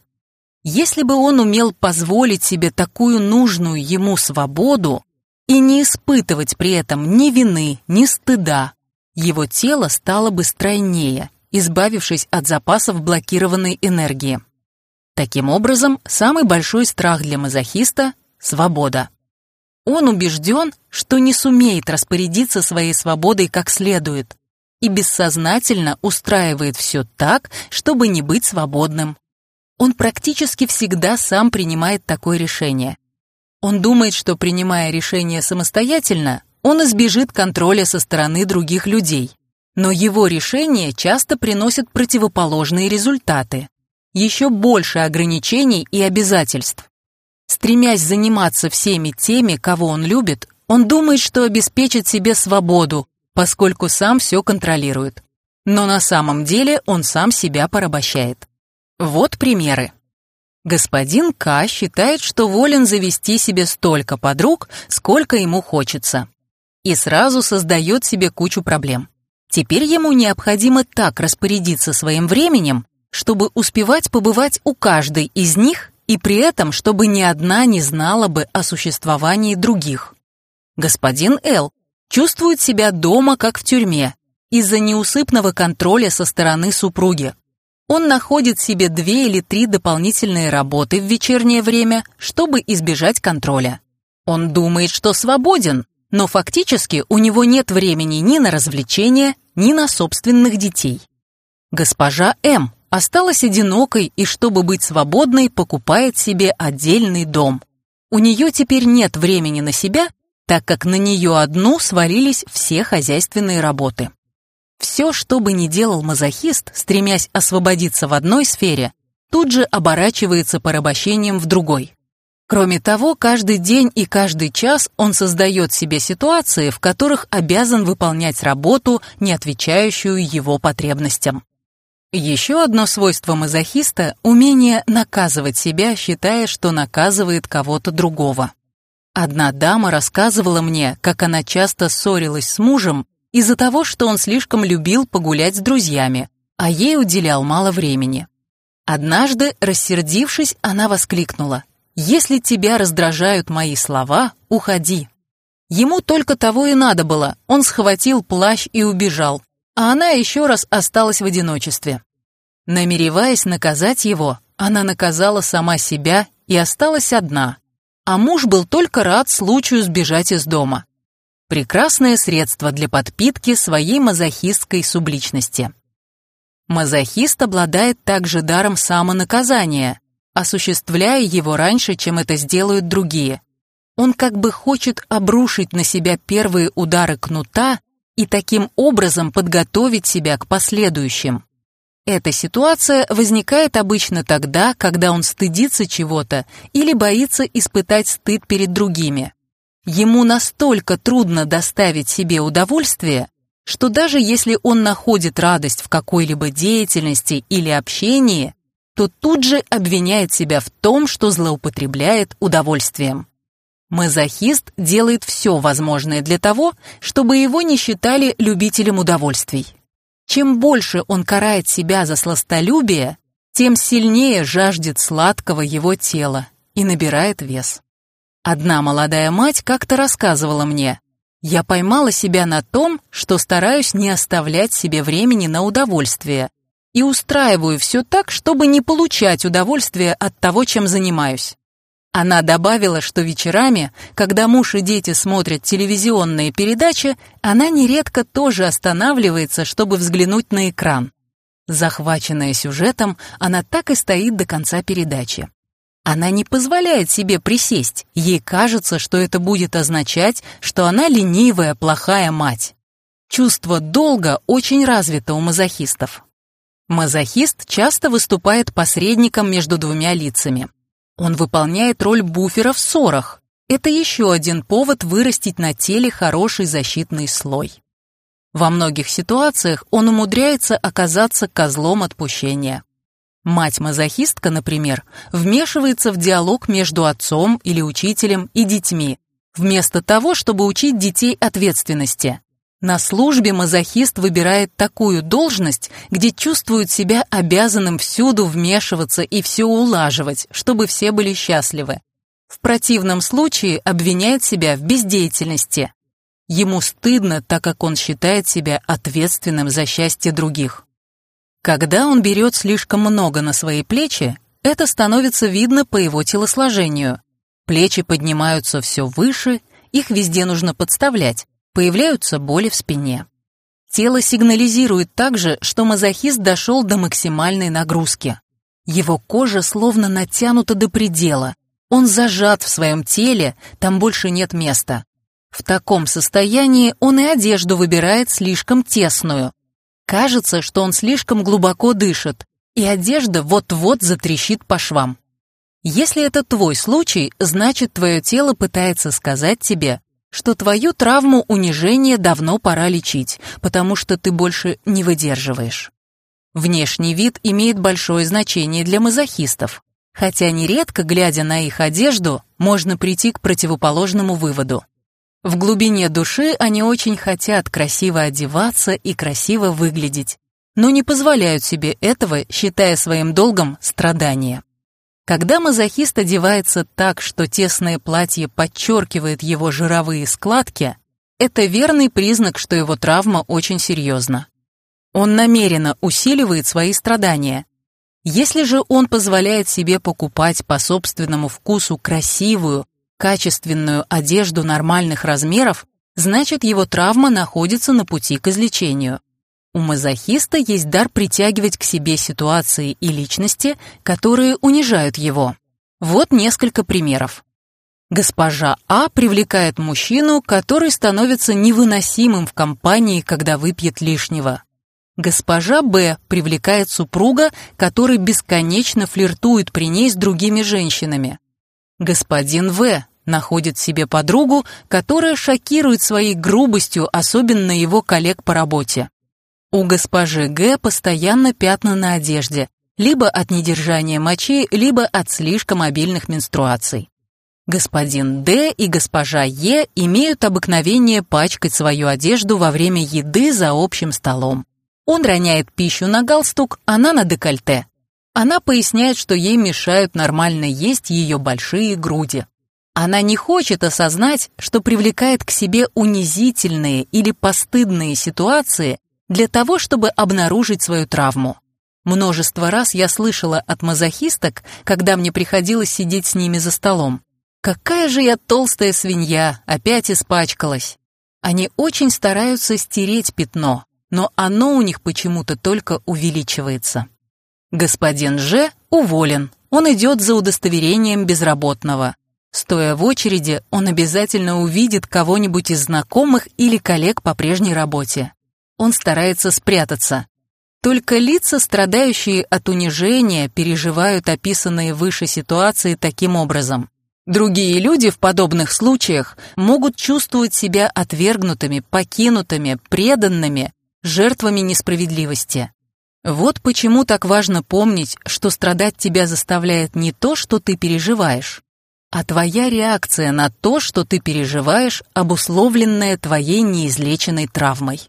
A: Если бы он умел позволить себе такую нужную ему свободу и не испытывать при этом ни вины, ни стыда, его тело стало бы стройнее, избавившись от запасов блокированной энергии. Таким образом, самый большой страх для мазохиста – свобода. Он убежден, что не сумеет распорядиться своей свободой как следует и бессознательно устраивает все так, чтобы не быть свободным. Он практически всегда сам принимает такое решение. Он думает, что принимая решение самостоятельно, он избежит контроля со стороны других людей. Но его решения часто приносят противоположные результаты еще больше ограничений и обязательств. Стремясь заниматься всеми теми, кого он любит, он думает, что обеспечит себе свободу, поскольку сам все контролирует. Но на самом деле он сам себя порабощает. Вот примеры. Господин К считает, что волен завести себе столько подруг, сколько ему хочется. И сразу создает себе кучу проблем. Теперь ему необходимо так распорядиться своим временем, чтобы успевать побывать у каждой из них и при этом, чтобы ни одна не знала бы о существовании других. Господин Л. чувствует себя дома, как в тюрьме, из-за неусыпного контроля со стороны супруги. Он находит себе две или три дополнительные работы в вечернее время, чтобы избежать контроля. Он думает, что свободен, но фактически у него нет времени ни на развлечения, ни на собственных детей. Госпожа М осталась одинокой и, чтобы быть свободной, покупает себе отдельный дом. У нее теперь нет времени на себя, так как на нее одну свалились все хозяйственные работы. Все, что бы ни делал мазохист, стремясь освободиться в одной сфере, тут же оборачивается порабощением в другой. Кроме того, каждый день и каждый час он создает себе ситуации, в которых обязан выполнять работу, не отвечающую его потребностям. Еще одно свойство мазохиста – умение наказывать себя, считая, что наказывает кого-то другого. Одна дама рассказывала мне, как она часто ссорилась с мужем из-за того, что он слишком любил погулять с друзьями, а ей уделял мало времени. Однажды, рассердившись, она воскликнула «Если тебя раздражают мои слова, уходи». Ему только того и надо было, он схватил плащ и убежал, а она еще раз осталась в одиночестве. Намереваясь наказать его, она наказала сама себя и осталась одна, а муж был только рад случаю сбежать из дома. Прекрасное средство для подпитки своей мазохистской субличности. Мазохист обладает также даром самонаказания, осуществляя его раньше, чем это сделают другие. Он как бы хочет обрушить на себя первые удары кнута и таким образом подготовить себя к последующим. Эта ситуация возникает обычно тогда, когда он стыдится чего-то или боится испытать стыд перед другими. Ему настолько трудно доставить себе удовольствие, что даже если он находит радость в какой-либо деятельности или общении, то тут же обвиняет себя в том, что злоупотребляет удовольствием. Мазохист делает все возможное для того, чтобы его не считали любителем удовольствий. Чем больше он карает себя за сластолюбие, тем сильнее жаждет сладкого его тела и набирает вес. Одна молодая мать как-то рассказывала мне, «Я поймала себя на том, что стараюсь не оставлять себе времени на удовольствие и устраиваю все так, чтобы не получать удовольствие от того, чем занимаюсь. Она добавила, что вечерами, когда муж и дети смотрят телевизионные передачи, она нередко тоже останавливается, чтобы взглянуть на экран. Захваченная сюжетом, она так и стоит до конца передачи. Она не позволяет себе присесть, ей кажется, что это будет означать, что она ленивая, плохая мать. Чувство долга очень развито у мазохистов. Мазохист часто выступает посредником между двумя лицами. Он выполняет роль буфера в ссорах. Это еще один повод вырастить на теле хороший защитный слой. Во многих ситуациях он умудряется оказаться козлом отпущения. Мать-мазохистка, например, вмешивается в диалог между отцом или учителем и детьми, вместо того, чтобы учить детей ответственности. На службе мазохист выбирает такую должность, где чувствует себя обязанным всюду вмешиваться и все улаживать, чтобы все были счастливы. В противном случае обвиняет себя в бездеятельности. Ему стыдно, так как он считает себя ответственным за счастье других. Когда он берет слишком много на свои плечи, это становится видно по его телосложению. Плечи поднимаются все выше, их везде нужно подставлять, Появляются боли в спине. Тело сигнализирует также, что мазохист дошел до максимальной нагрузки. Его кожа словно натянута до предела. Он зажат в своем теле, там больше нет места. В таком состоянии он и одежду выбирает слишком тесную. Кажется, что он слишком глубоко дышит, и одежда вот-вот затрещит по швам. Если это твой случай, значит твое тело пытается сказать тебе, что твою травму унижения давно пора лечить, потому что ты больше не выдерживаешь. Внешний вид имеет большое значение для мазохистов, хотя нередко, глядя на их одежду, можно прийти к противоположному выводу. В глубине души они очень хотят красиво одеваться и красиво выглядеть, но не позволяют себе этого, считая своим долгом страдания. Когда мазохист одевается так, что тесное платье подчеркивает его жировые складки, это верный признак, что его травма очень серьезна. Он намеренно усиливает свои страдания. Если же он позволяет себе покупать по собственному вкусу красивую, качественную одежду нормальных размеров, значит его травма находится на пути к излечению. У мазохиста есть дар притягивать к себе ситуации и личности, которые унижают его. Вот несколько примеров. Госпожа А привлекает мужчину, который становится невыносимым в компании, когда выпьет лишнего. Госпожа Б привлекает супруга, который бесконечно флиртует при ней с другими женщинами. Господин В находит себе подругу, которая шокирует своей грубостью, особенно его коллег по работе. У госпожи Г постоянно пятна на одежде, либо от недержания мочи, либо от слишком обильных менструаций. Господин Д и госпожа Е имеют обыкновение пачкать свою одежду во время еды за общим столом. Он роняет пищу на галстук, она на декольте. Она поясняет, что ей мешают нормально есть ее большие груди. Она не хочет осознать, что привлекает к себе унизительные или постыдные ситуации, для того, чтобы обнаружить свою травму. Множество раз я слышала от мазохисток, когда мне приходилось сидеть с ними за столом. «Какая же я толстая свинья, опять испачкалась!» Они очень стараются стереть пятно, но оно у них почему-то только увеличивается. Господин Ж уволен, он идет за удостоверением безработного. Стоя в очереди, он обязательно увидит кого-нибудь из знакомых или коллег по прежней работе. Он старается спрятаться. Только лица, страдающие от унижения, переживают описанные выше ситуации таким образом. Другие люди в подобных случаях могут чувствовать себя отвергнутыми, покинутыми, преданными, жертвами несправедливости. Вот почему так важно помнить, что страдать тебя заставляет не то, что ты переживаешь, а твоя реакция на то, что ты переживаешь, обусловленная твоей неизлеченной травмой.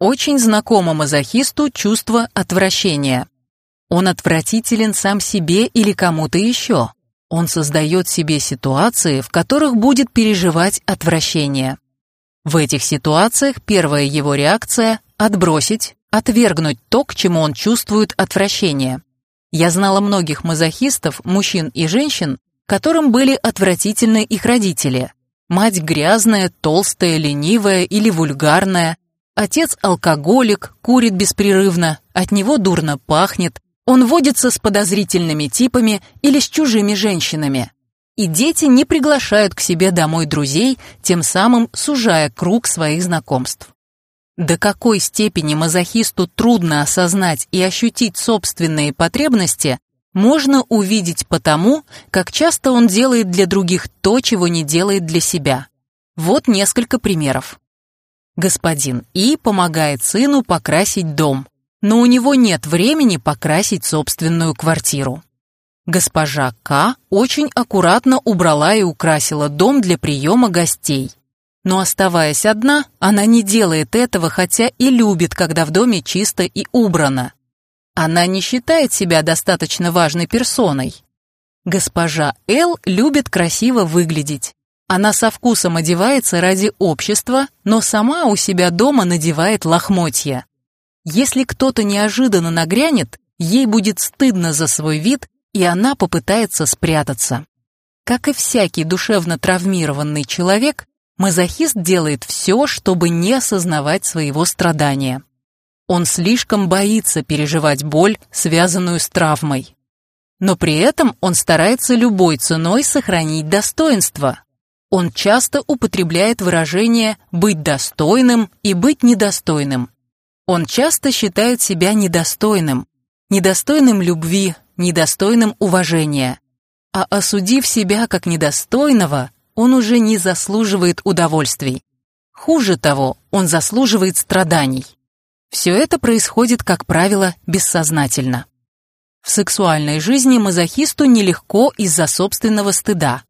A: Очень знакомо мазохисту чувство отвращения. Он отвратителен сам себе или кому-то еще. Он создает себе ситуации, в которых будет переживать отвращение. В этих ситуациях первая его реакция – отбросить, отвергнуть то, к чему он чувствует отвращение. Я знала многих мазохистов, мужчин и женщин, которым были отвратительны их родители. Мать грязная, толстая, ленивая или вульгарная. Отец алкоголик, курит беспрерывно, от него дурно пахнет, он водится с подозрительными типами или с чужими женщинами. И дети не приглашают к себе домой друзей, тем самым сужая круг своих знакомств. До какой степени мазохисту трудно осознать и ощутить собственные потребности, можно увидеть потому, как часто он делает для других то, чего не делает для себя. Вот несколько примеров. Господин И помогает сыну покрасить дом но у него нет времени покрасить собственную квартиру. Госпожа К. очень аккуратно убрала и украсила дом для приема гостей. Но оставаясь одна, она не делает этого, хотя и любит, когда в доме чисто и убрано. Она не считает себя достаточно важной персоной. Госпожа Л любит красиво выглядеть. Она со вкусом одевается ради общества, но сама у себя дома надевает лохмотья. Если кто-то неожиданно нагрянет, ей будет стыдно за свой вид, и она попытается спрятаться. Как и всякий душевно травмированный человек, мазохист делает все, чтобы не осознавать своего страдания. Он слишком боится переживать боль, связанную с травмой. Но при этом он старается любой ценой сохранить достоинство. Он часто употребляет выражение «быть достойным» и «быть недостойным», он часто считает себя недостойным, недостойным любви, недостойным уважения. А осудив себя как недостойного, он уже не заслуживает удовольствий. Хуже того, он заслуживает страданий. Все это происходит, как правило, бессознательно. В сексуальной жизни мазохисту нелегко из-за собственного стыда.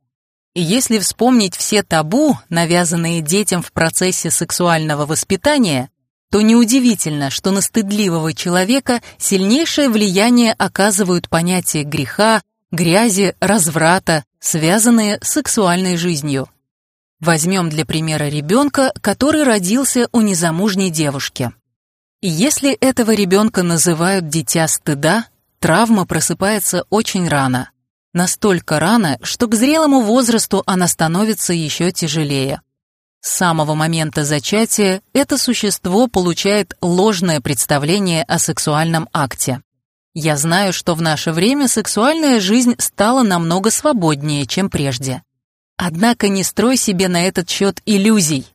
A: И если вспомнить все табу, навязанные детям в процессе сексуального воспитания, то неудивительно, что на стыдливого человека сильнейшее влияние оказывают понятия греха, грязи, разврата, связанные с сексуальной жизнью. Возьмем для примера ребенка, который родился у незамужней девушки. Если этого ребенка называют «дитя стыда», травма просыпается очень рано. Настолько рано, что к зрелому возрасту она становится еще тяжелее. С самого момента зачатия это существо получает ложное представление о сексуальном акте. Я знаю, что в наше время сексуальная жизнь стала намного свободнее, чем прежде. Однако не строй себе на этот счет иллюзий.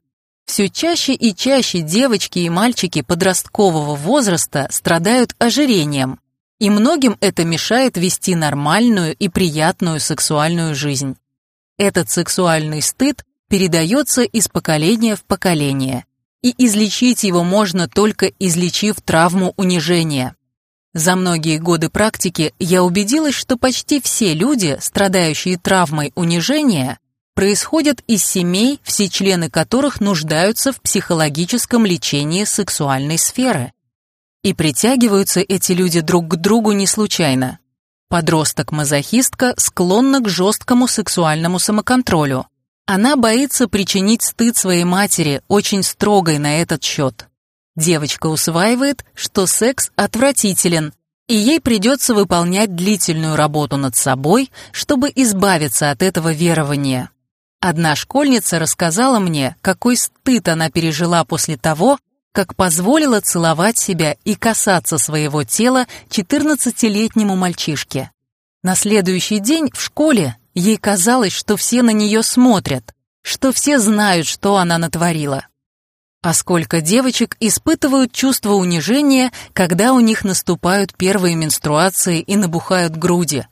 A: Все чаще и чаще девочки и мальчики подросткового возраста страдают ожирением, и многим это мешает вести нормальную и приятную сексуальную жизнь. Этот сексуальный стыд передается из поколения в поколение, и излечить его можно только излечив травму унижения. За многие годы практики я убедилась, что почти все люди, страдающие травмой унижения, происходят из семей, все члены которых нуждаются в психологическом лечении сексуальной сферы. И притягиваются эти люди друг к другу не случайно. Подросток-мазохистка склонна к жесткому сексуальному самоконтролю, она боится причинить стыд своей матери, очень строгой на этот счет. Девочка усваивает, что секс отвратителен, и ей придется выполнять длительную работу над собой, чтобы избавиться от этого верования. Одна школьница рассказала мне, какой стыд она пережила после того, как позволила целовать себя и касаться своего тела 14-летнему мальчишке. На следующий день в школе ей казалось, что все на нее смотрят, что все знают, что она натворила. А сколько девочек испытывают чувство унижения, когда у них наступают первые менструации и набухают груди.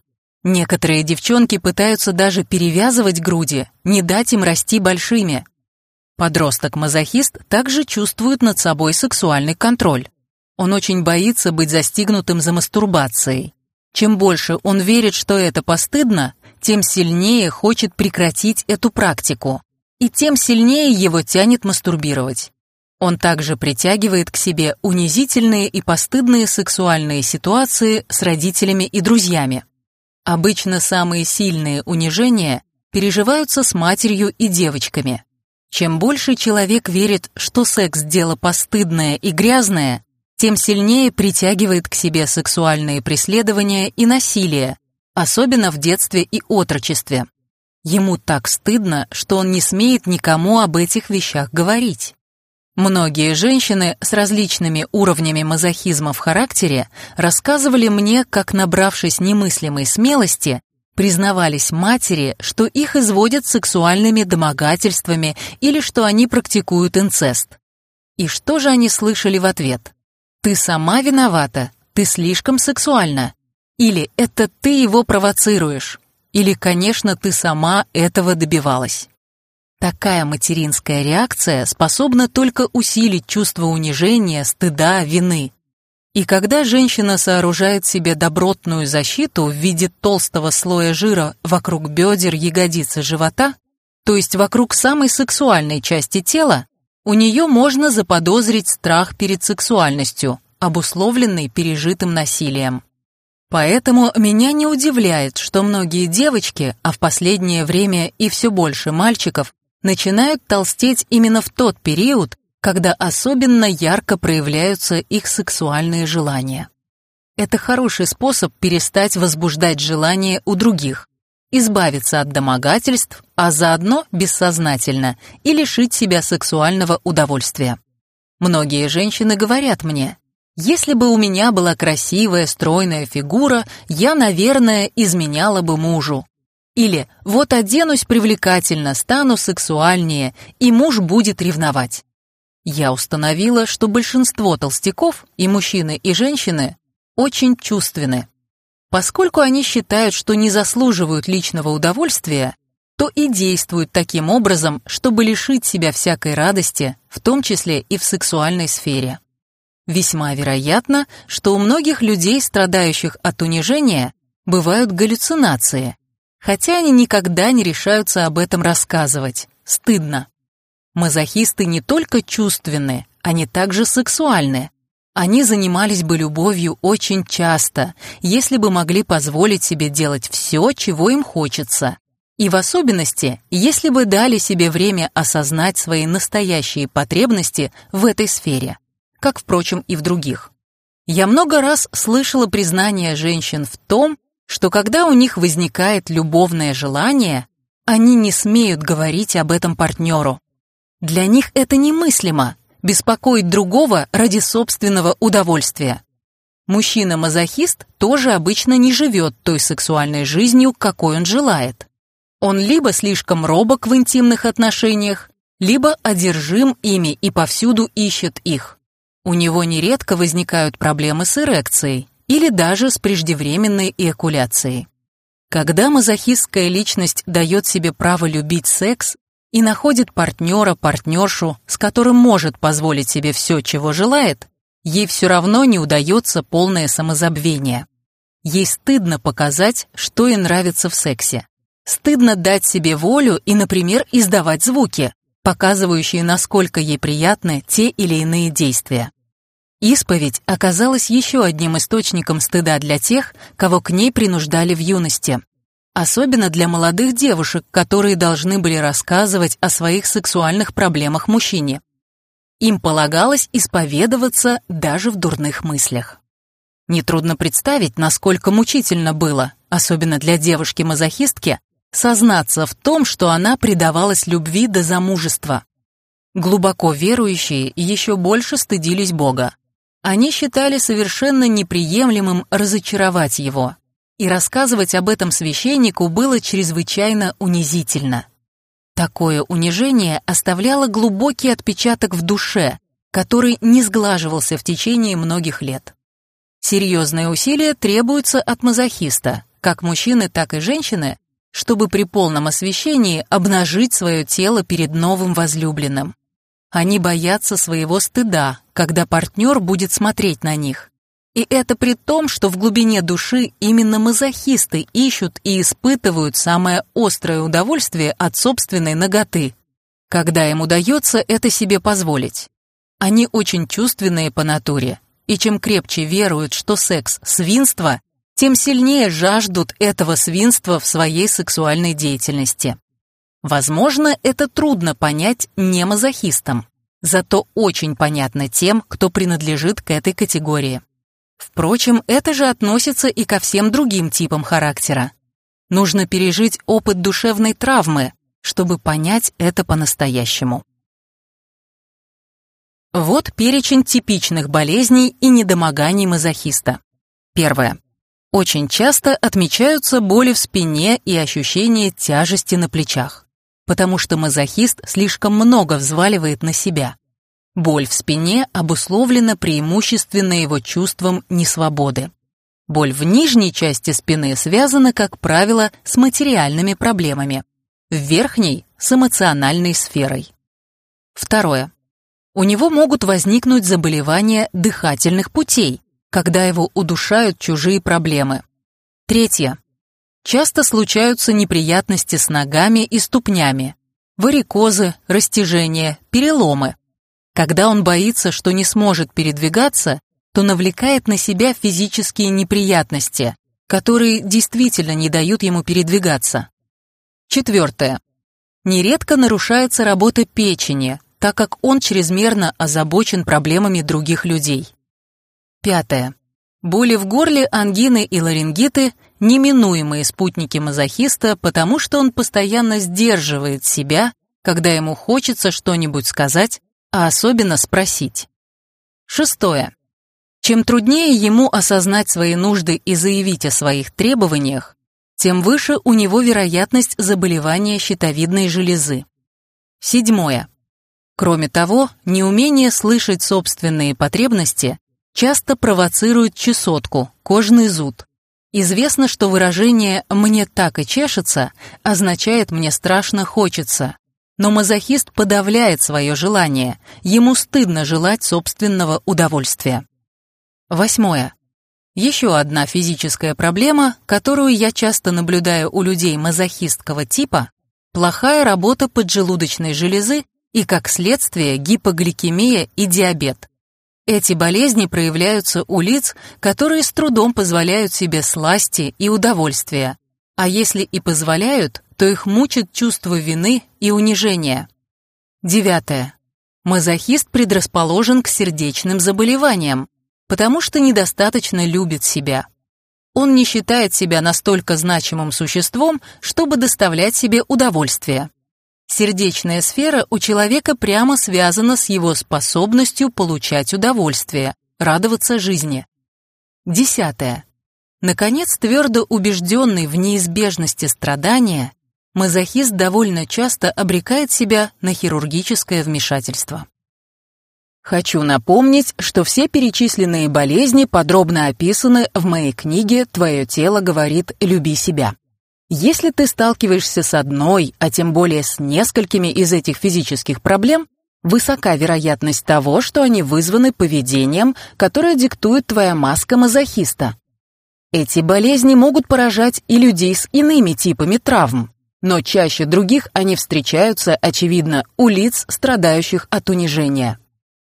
A: Некоторые девчонки пытаются даже перевязывать груди, не дать им расти большими. Подросток-мазохист также чувствует над собой сексуальный контроль. Он очень боится быть застигнутым за мастурбацией. Чем больше он верит, что это постыдно, тем сильнее хочет прекратить эту практику. И тем сильнее его тянет мастурбировать. Он также притягивает к себе унизительные и постыдные сексуальные ситуации с родителями и друзьями. Обычно самые сильные унижения переживаются с матерью и девочками. Чем больше человек верит, что секс – дело постыдное и грязное, тем сильнее притягивает к себе сексуальные преследования и насилие, особенно в детстве и отрочестве. Ему так стыдно, что он не смеет никому об этих вещах говорить. Многие женщины с различными уровнями мазохизма в характере рассказывали мне, как, набравшись немыслимой смелости, признавались матери, что их изводят сексуальными домогательствами или что они практикуют инцест. И что же они слышали в ответ? «Ты сама виновата, ты слишком сексуальна». Или «это ты его провоцируешь». Или, конечно, ты сама этого добивалась. Такая материнская реакция способна только усилить чувство унижения, стыда, вины. И когда женщина сооружает себе добротную защиту в виде толстого слоя жира вокруг бедер, ягодиц и живота, то есть вокруг самой сексуальной части тела, у нее можно заподозрить страх перед сексуальностью, обусловленный пережитым насилием. Поэтому меня не удивляет, что многие девочки, а в последнее время и все больше мальчиков, начинают толстеть именно в тот период, когда особенно ярко проявляются их сексуальные желания. Это хороший способ перестать возбуждать желания у других, избавиться от домогательств, а заодно бессознательно и лишить себя сексуального удовольствия. Многие женщины говорят мне, если бы у меня была красивая, стройная фигура, я, наверное, изменяла бы мужу. Или «вот оденусь привлекательно, стану сексуальнее, и муж будет ревновать». Я установила, что большинство толстяков, и мужчины, и женщины, очень чувственны. Поскольку они считают, что не заслуживают личного удовольствия, то и действуют таким образом, чтобы лишить себя всякой радости, в том числе и в сексуальной сфере. Весьма вероятно, что у многих людей, страдающих от унижения, бывают галлюцинации, хотя они никогда не решаются об этом рассказывать. Стыдно. Мазохисты не только чувственны, они также сексуальны. Они занимались бы любовью очень часто, если бы могли позволить себе делать все, чего им хочется. И в особенности, если бы дали себе время осознать свои настоящие потребности в этой сфере, как, впрочем, и в других. Я много раз слышала признания женщин в том, что когда у них возникает любовное желание, они не смеют говорить об этом партнеру. Для них это немыслимо – беспокоить другого ради собственного удовольствия. Мужчина-мазохист тоже обычно не живет той сексуальной жизнью, какой он желает. Он либо слишком робок в интимных отношениях, либо одержим ими и повсюду ищет их. У него нередко возникают проблемы с эрекцией, или даже с преждевременной эякуляцией. Когда мазохистская личность дает себе право любить секс и находит партнера, партнершу, с которым может позволить себе все, чего желает, ей все равно не удается полное самозабвение. Ей стыдно показать, что ей нравится в сексе. Стыдно дать себе волю и, например, издавать звуки, показывающие, насколько ей приятны те или иные действия. Исповедь оказалась еще одним источником стыда для тех, кого к ней принуждали в юности. Особенно для молодых девушек, которые должны были рассказывать о своих сексуальных проблемах мужчине. Им полагалось исповедоваться даже в дурных мыслях. Нетрудно представить, насколько мучительно было, особенно для девушки-мазохистки, сознаться в том, что она предавалась любви до замужества. Глубоко верующие еще больше стыдились Бога. Они считали совершенно неприемлемым разочаровать его, и рассказывать об этом священнику было чрезвычайно унизительно. Такое унижение оставляло глубокий отпечаток в душе, который не сглаживался в течение многих лет. Серьезные усилия требуются от мазохиста, как мужчины, так и женщины, чтобы при полном освещении обнажить свое тело перед новым возлюбленным. Они боятся своего стыда, когда партнер будет смотреть на них. И это при том, что в глубине души именно мазохисты ищут и испытывают самое острое удовольствие от собственной ноготы, когда им удается это себе позволить. Они очень чувственные по натуре, и чем крепче веруют, что секс – свинство, тем сильнее жаждут этого свинства в своей сексуальной деятельности. Возможно, это трудно понять не мазохистам, зато очень понятно тем, кто принадлежит к этой категории. Впрочем, это же относится и ко всем другим типам характера. Нужно пережить опыт душевной травмы, чтобы понять это по-настоящему. Вот перечень типичных болезней и недомоганий мазохиста. Первое. Очень часто отмечаются боли в спине и ощущение тяжести на плечах, потому что мазохист слишком много взваливает на себя. Боль в спине обусловлена преимущественно его чувством несвободы. Боль в нижней части спины связана, как правило, с материальными проблемами, в верхней – с эмоциональной сферой. Второе. У него могут возникнуть заболевания дыхательных путей, когда его удушают чужие проблемы. Третье. Часто случаются неприятности с ногами и ступнями, варикозы, растяжения, переломы, когда он боится, что не сможет передвигаться, то навлекает на себя физические неприятности, которые действительно не дают ему передвигаться. Четвертое. Нередко нарушается работа печени, так как он чрезмерно озабочен проблемами других людей. Пятое. Боли в горле, ангины и ларингиты – неминуемые спутники мазохиста, потому что он постоянно сдерживает себя, когда ему хочется что-нибудь сказать а особенно спросить. Шестое. Чем труднее ему осознать свои нужды и заявить о своих требованиях, тем выше у него вероятность заболевания щитовидной железы. Седьмое. Кроме того, неумение слышать собственные потребности часто провоцирует чесотку, кожный зуд. Известно, что выражение «мне так и чешется» означает «мне страшно хочется», но мазохист подавляет свое желание, ему стыдно желать собственного удовольствия. Восьмое. Еще одна физическая проблема, которую я часто наблюдаю у людей мазохистского типа – плохая работа поджелудочной железы и, как следствие, гипогликемия и диабет. Эти болезни проявляются у лиц, которые с трудом позволяют себе сласти и удовольствия, а если и позволяют, то их мучит чувство вины и унижения. Девятое. Мазохист предрасположен к сердечным заболеваниям, потому что недостаточно любит себя. Он не считает себя настолько значимым существом, чтобы доставлять себе удовольствие. Сердечная сфера у человека прямо связана с его способностью получать удовольствие, радоваться жизни. Десятое. Наконец, твердо убежденный в неизбежности страдания, мазохист довольно часто обрекает себя на хирургическое вмешательство. Хочу напомнить, что все перечисленные болезни подробно описаны в моей книге «Твое тело говорит «люби себя». Если ты сталкиваешься с одной, а тем более с несколькими из этих физических проблем, высока вероятность того, что они вызваны поведением, которое диктует твоя маска мазохиста. Эти болезни могут поражать и людей с иными типами травм, но чаще других они встречаются, очевидно, у лиц, страдающих от унижения.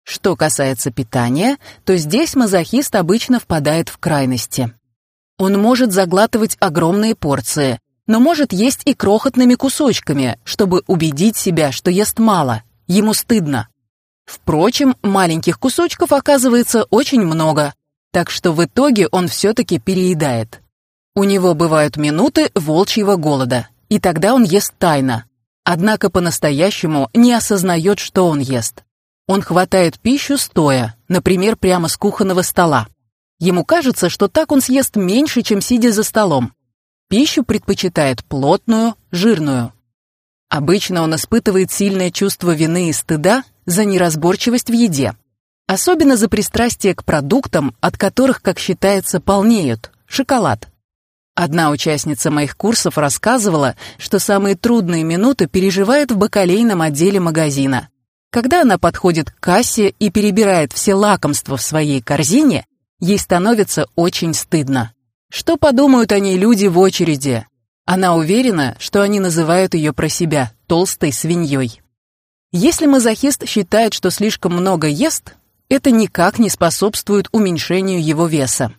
A: Что касается питания, то здесь мазохист обычно впадает в крайности. Он может заглатывать огромные порции, но может есть и крохотными кусочками, чтобы убедить себя, что ест мало, ему стыдно. Впрочем, маленьких кусочков оказывается очень много, так что в итоге он все-таки переедает. У него бывают минуты волчьего голода, и тогда он ест тайно. однако по-настоящему не осознает, что он ест. Он хватает пищу стоя, например, прямо с кухонного стола. Ему кажется, что так он съест меньше, чем сидя за столом. Пищу предпочитает плотную, жирную. Обычно он испытывает сильное чувство вины и стыда за неразборчивость в еде. Особенно за пристрастие к продуктам, от которых, как считается, полнеют – шоколад. Одна участница моих курсов рассказывала, что самые трудные минуты переживает в бакалейном отделе магазина. Когда она подходит к кассе и перебирает все лакомства в своей корзине, ей становится очень стыдно. Что подумают о ней люди в очереди? Она уверена, что они называют ее про себя толстой свиньей. Если мазохист считает, что слишком много ест, это никак не способствует уменьшению его веса.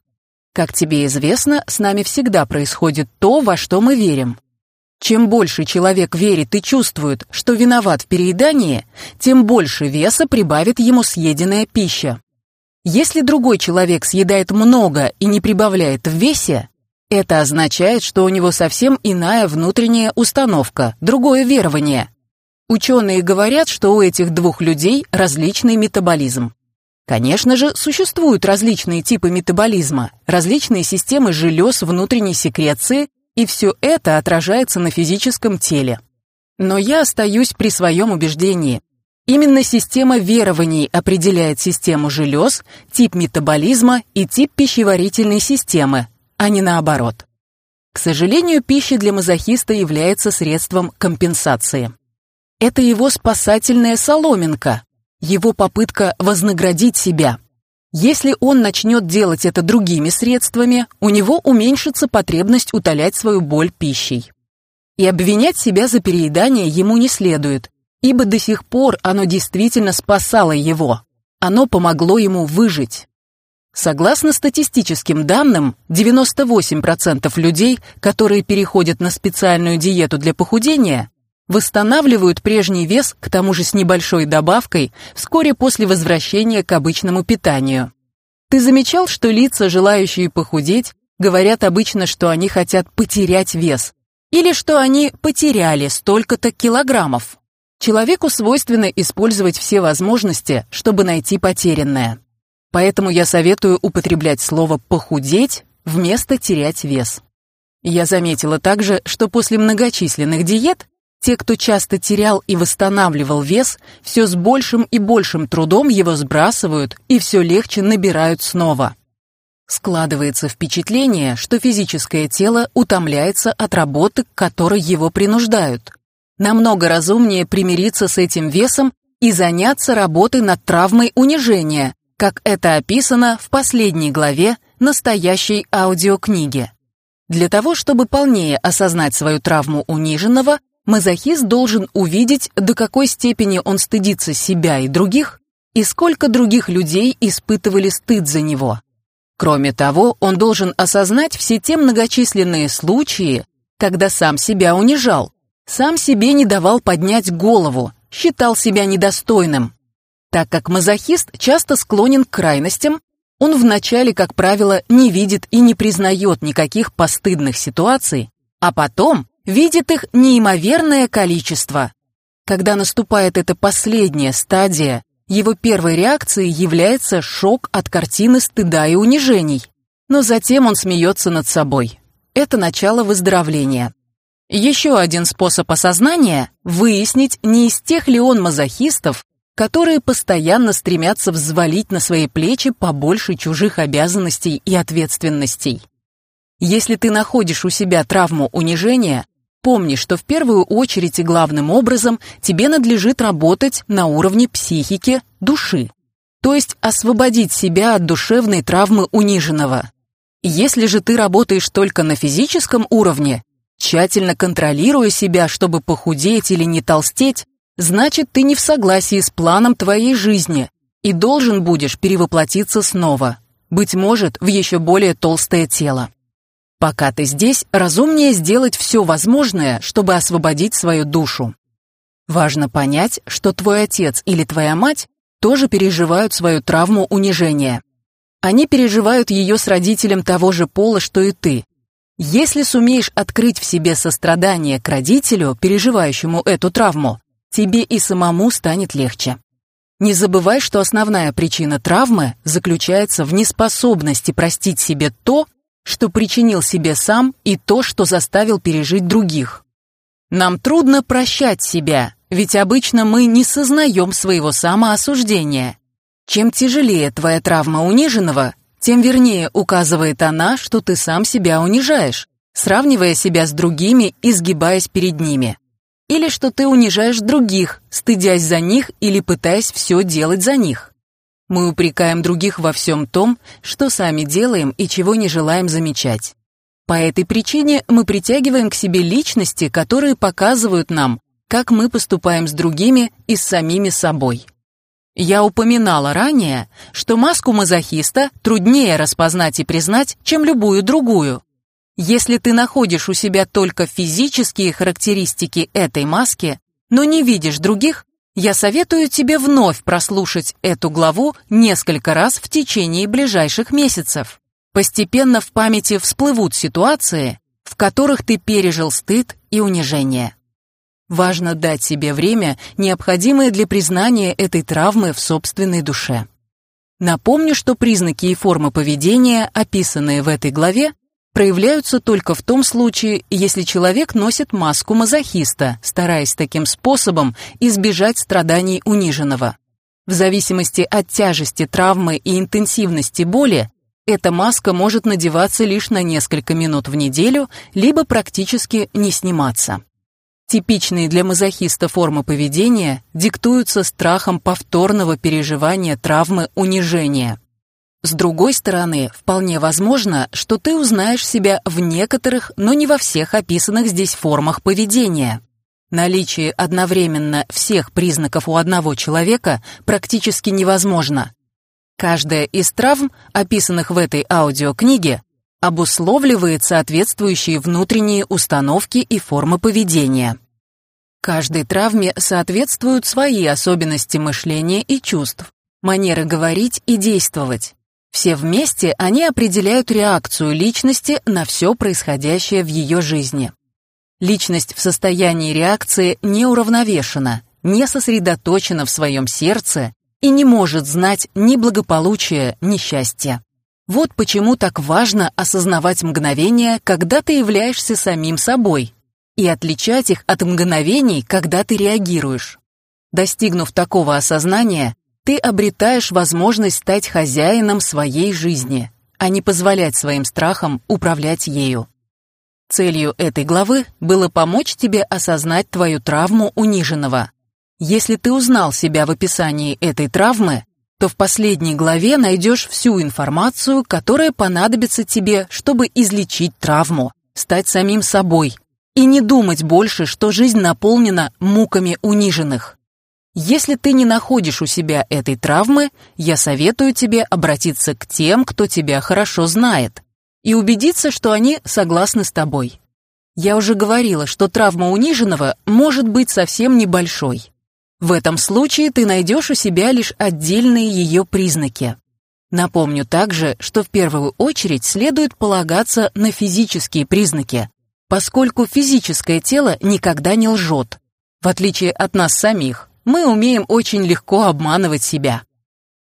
A: Как тебе известно, с нами всегда происходит то, во что мы верим. Чем больше человек верит и чувствует, что виноват в переедании, тем больше веса прибавит ему съеденная пища. Если другой человек съедает много и не прибавляет в весе, это означает, что у него совсем иная внутренняя установка, другое верование. Ученые говорят, что у этих двух людей различный метаболизм. Конечно же, существуют различные типы метаболизма, различные системы желез внутренней секреции, и все это отражается на физическом теле. Но я остаюсь при своем убеждении. Именно система верований определяет систему желез, тип метаболизма и тип пищеварительной системы, а не наоборот. К сожалению, пища для мазохиста является средством компенсации. Это его спасательная соломинка, его попытка вознаградить себя. Если он начнет делать это другими средствами, у него уменьшится потребность утолять свою боль пищей. И обвинять себя за переедание ему не следует, ибо до сих пор оно действительно спасало его. Оно помогло ему выжить. Согласно статистическим данным, 98% людей, которые переходят на специальную диету для похудения, восстанавливают прежний вес, к тому же с небольшой добавкой, вскоре после возвращения к обычному питанию. Ты замечал, что лица, желающие похудеть, говорят обычно, что они хотят потерять вес, или что они потеряли столько-то килограммов? Человеку свойственно использовать все возможности, чтобы найти потерянное. Поэтому я советую употреблять слово «похудеть» вместо «терять вес». Я заметила также, что после многочисленных диет те, кто часто терял и восстанавливал вес, все с большим и большим трудом его сбрасывают и все легче набирают снова. Складывается впечатление, что физическое тело утомляется от работы, к которой его принуждают. Намного разумнее примириться с этим весом и заняться работой над травмой унижения, как это описано в последней главе настоящей аудиокниги. Для того, чтобы полнее осознать свою травму униженного, Мазохист должен увидеть, до какой степени он стыдится себя и других, и сколько других людей испытывали стыд за него. Кроме того, он должен осознать все те многочисленные случаи, когда сам себя унижал, сам себе не давал поднять голову, считал себя недостойным. Так как мазохист часто склонен к крайностям, он вначале, как правило, не видит и не признает никаких постыдных ситуаций, а потом видит их неимоверное количество. Когда наступает эта последняя стадия, его первой реакцией является шок от картины стыда и унижений. Но затем он смеется над собой. Это начало выздоровления. Еще один способ осознания – выяснить, не из тех ли он мазохистов, которые постоянно стремятся взвалить на свои плечи побольше чужих обязанностей и ответственностей. Если ты находишь у себя травму унижения, Помни, что в первую очередь и главным образом тебе надлежит работать на уровне психики, души. То есть освободить себя от душевной травмы униженного. Если же ты работаешь только на физическом уровне, тщательно контролируя себя, чтобы похудеть или не толстеть, значит, ты не в согласии с планом твоей жизни и должен будешь перевоплотиться снова, быть может, в еще более толстое тело. Пока ты здесь, разумнее сделать все возможное, чтобы освободить свою душу. Важно понять, что твой отец или твоя мать тоже переживают свою травму унижения. Они переживают ее с родителем того же пола, что и ты. Если сумеешь открыть в себе сострадание к родителю, переживающему эту травму, тебе и самому станет легче. Не забывай, что основная причина травмы заключается в неспособности простить себе то, что причинил себе сам, и то, что заставил пережить других. Нам трудно прощать себя, ведь обычно мы не сознаем своего самоосуждения. Чем тяжелее твоя травма униженного, тем вернее указывает она, что ты сам себя унижаешь, сравнивая себя с другими и сгибаясь перед ними или что ты унижаешь других, стыдясь за них или пытаясь все делать за них. Мы упрекаем других во всем том, что сами делаем и чего не желаем замечать. По этой причине мы притягиваем к себе личности, которые показывают нам, как мы поступаем с другими и с самими собой. Я упоминала ранее, что маску мазохиста труднее распознать и признать, чем любую другую, если ты находишь у себя только физические характеристики этой маски, но не видишь других, я советую тебе вновь прослушать эту главу несколько раз в течение ближайших месяцев. Постепенно в памяти всплывут ситуации, в которых ты пережил стыд и унижение. Важно дать себе время, необходимое для признания этой травмы в собственной душе. Напомню, что признаки и формы поведения, описанные в этой главе, проявляются только в том случае, если человек носит маску мазохиста, стараясь таким способом избежать страданий униженного. В зависимости от тяжести травмы и интенсивности боли, эта маска может надеваться лишь на несколько минут в неделю, либо практически не сниматься. Типичные для мазохиста формы поведения диктуются страхом повторного переживания травмы унижения. С другой стороны, вполне возможно, что ты узнаешь себя в некоторых, но не во всех описанных здесь формах поведения. Наличие одновременно всех признаков у одного человека практически невозможно. Каждая из травм, описанных в этой аудиокниге, обусловливает соответствующие внутренние установки и формы поведения. Каждой травме соответствуют свои особенности мышления и чувств, манеры говорить и действовать. Все вместе они определяют реакцию личности на все происходящее в ее жизни. Личность в состоянии реакции не уравновешена, не сосредоточена в своем сердце и не может знать ни благополучия, ни счастья. Вот почему так важно осознавать мгновения, когда ты являешься самим собой, и отличать их от мгновений, когда ты реагируешь. Достигнув такого осознания, ты обретаешь возможность стать хозяином своей жизни, а не позволять своим страхам управлять ею. Целью этой главы было помочь тебе осознать твою травму униженного. Если ты узнал себя в описании этой травмы, то в последней главе найдешь всю информацию, которая понадобится тебе, чтобы излечить травму, стать самим собой и не думать больше, что жизнь наполнена муками униженных. Если ты не находишь у себя этой травмы, я советую тебе обратиться к тем, кто тебя хорошо знает, и убедиться, что они согласны с тобой. Я уже говорила, что травма униженного может быть совсем небольшой. В этом случае ты найдешь у себя лишь отдельные ее признаки. Напомню также, что в первую очередь следует полагаться на физические признаки, поскольку физическое тело никогда не лжет, в отличие от нас самих мы умеем очень легко обманывать себя.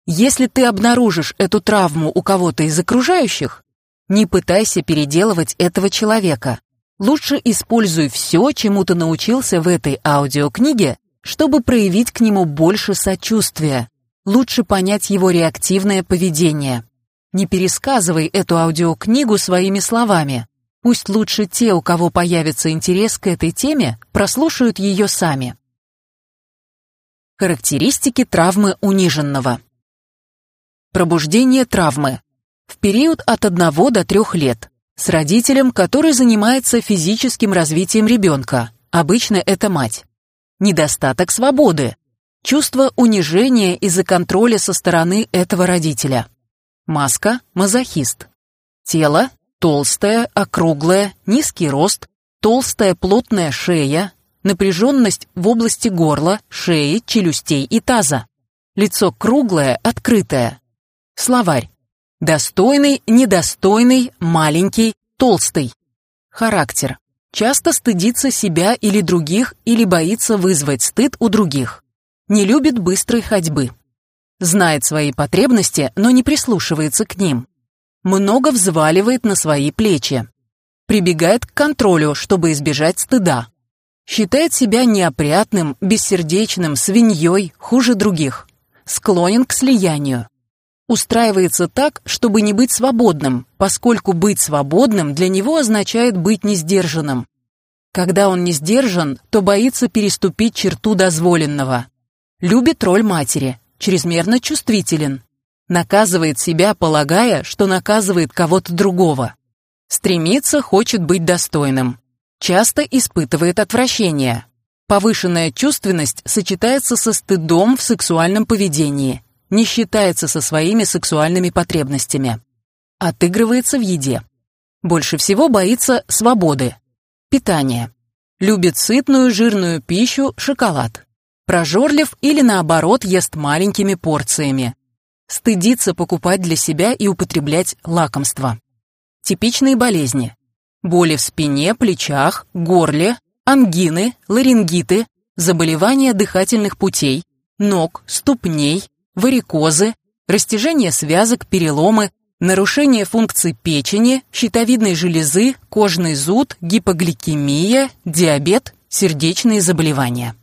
A: Если ты обнаружишь эту травму у кого-то из окружающих, не пытайся переделывать этого человека. Лучше используй все, чему ты научился в этой аудиокниге, чтобы проявить к нему больше сочувствия. Лучше понять его реактивное поведение. Не пересказывай эту аудиокнигу своими словами. Пусть лучше те, у кого появится интерес к этой теме, прослушают ее сами. Характеристики травмы униженного. Пробуждение травмы. В период от 1 до 3 лет. С родителем, который занимается физическим развитием ребенка. Обычно это мать. Недостаток свободы. Чувство унижения из-за контроля со стороны этого родителя. Маска – мазохист. Тело – толстое, округлое, низкий рост, толстая плотная шея, напряженность в области горла, шеи, челюстей и таза. Лицо круглое, открытое. Словарь. Достойный, недостойный, маленький, толстый. Характер. Часто стыдится себя или других, или боится вызвать стыд у других. Не любит быстрой ходьбы. Знает свои потребности, но не прислушивается к ним. Много взваливает на свои плечи. Прибегает к контролю, чтобы избежать стыда. Считает себя неопрятным, бессердечным, свиньей, хуже других. Склонен к слиянию. Устраивается так, чтобы не быть свободным, поскольку быть свободным для него означает быть несдержанным. Когда он не сдержан, то боится переступить черту дозволенного. Любит роль матери, чрезмерно чувствителен. Наказывает себя, полагая, что наказывает кого-то другого. Стремится, хочет быть достойным. Часто испытывает отвращение. Повышенная чувственность сочетается со стыдом в сексуальном поведении, не считается со своими сексуальными потребностями. Отыгрывается в еде. Больше всего боится свободы. Питание. Любит сытную жирную пищу, шоколад. Прожорлив или наоборот ест маленькими порциями. Стыдится покупать для себя и употреблять лакомства. Типичные болезни боли в спине, плечах, горле, ангины, ларингиты, заболевания дыхательных путей, ног, ступней, варикозы, растяжение связок, переломы, нарушение функций печени, щитовидной железы, кожный зуд, гипогликемия, диабет, сердечные заболевания.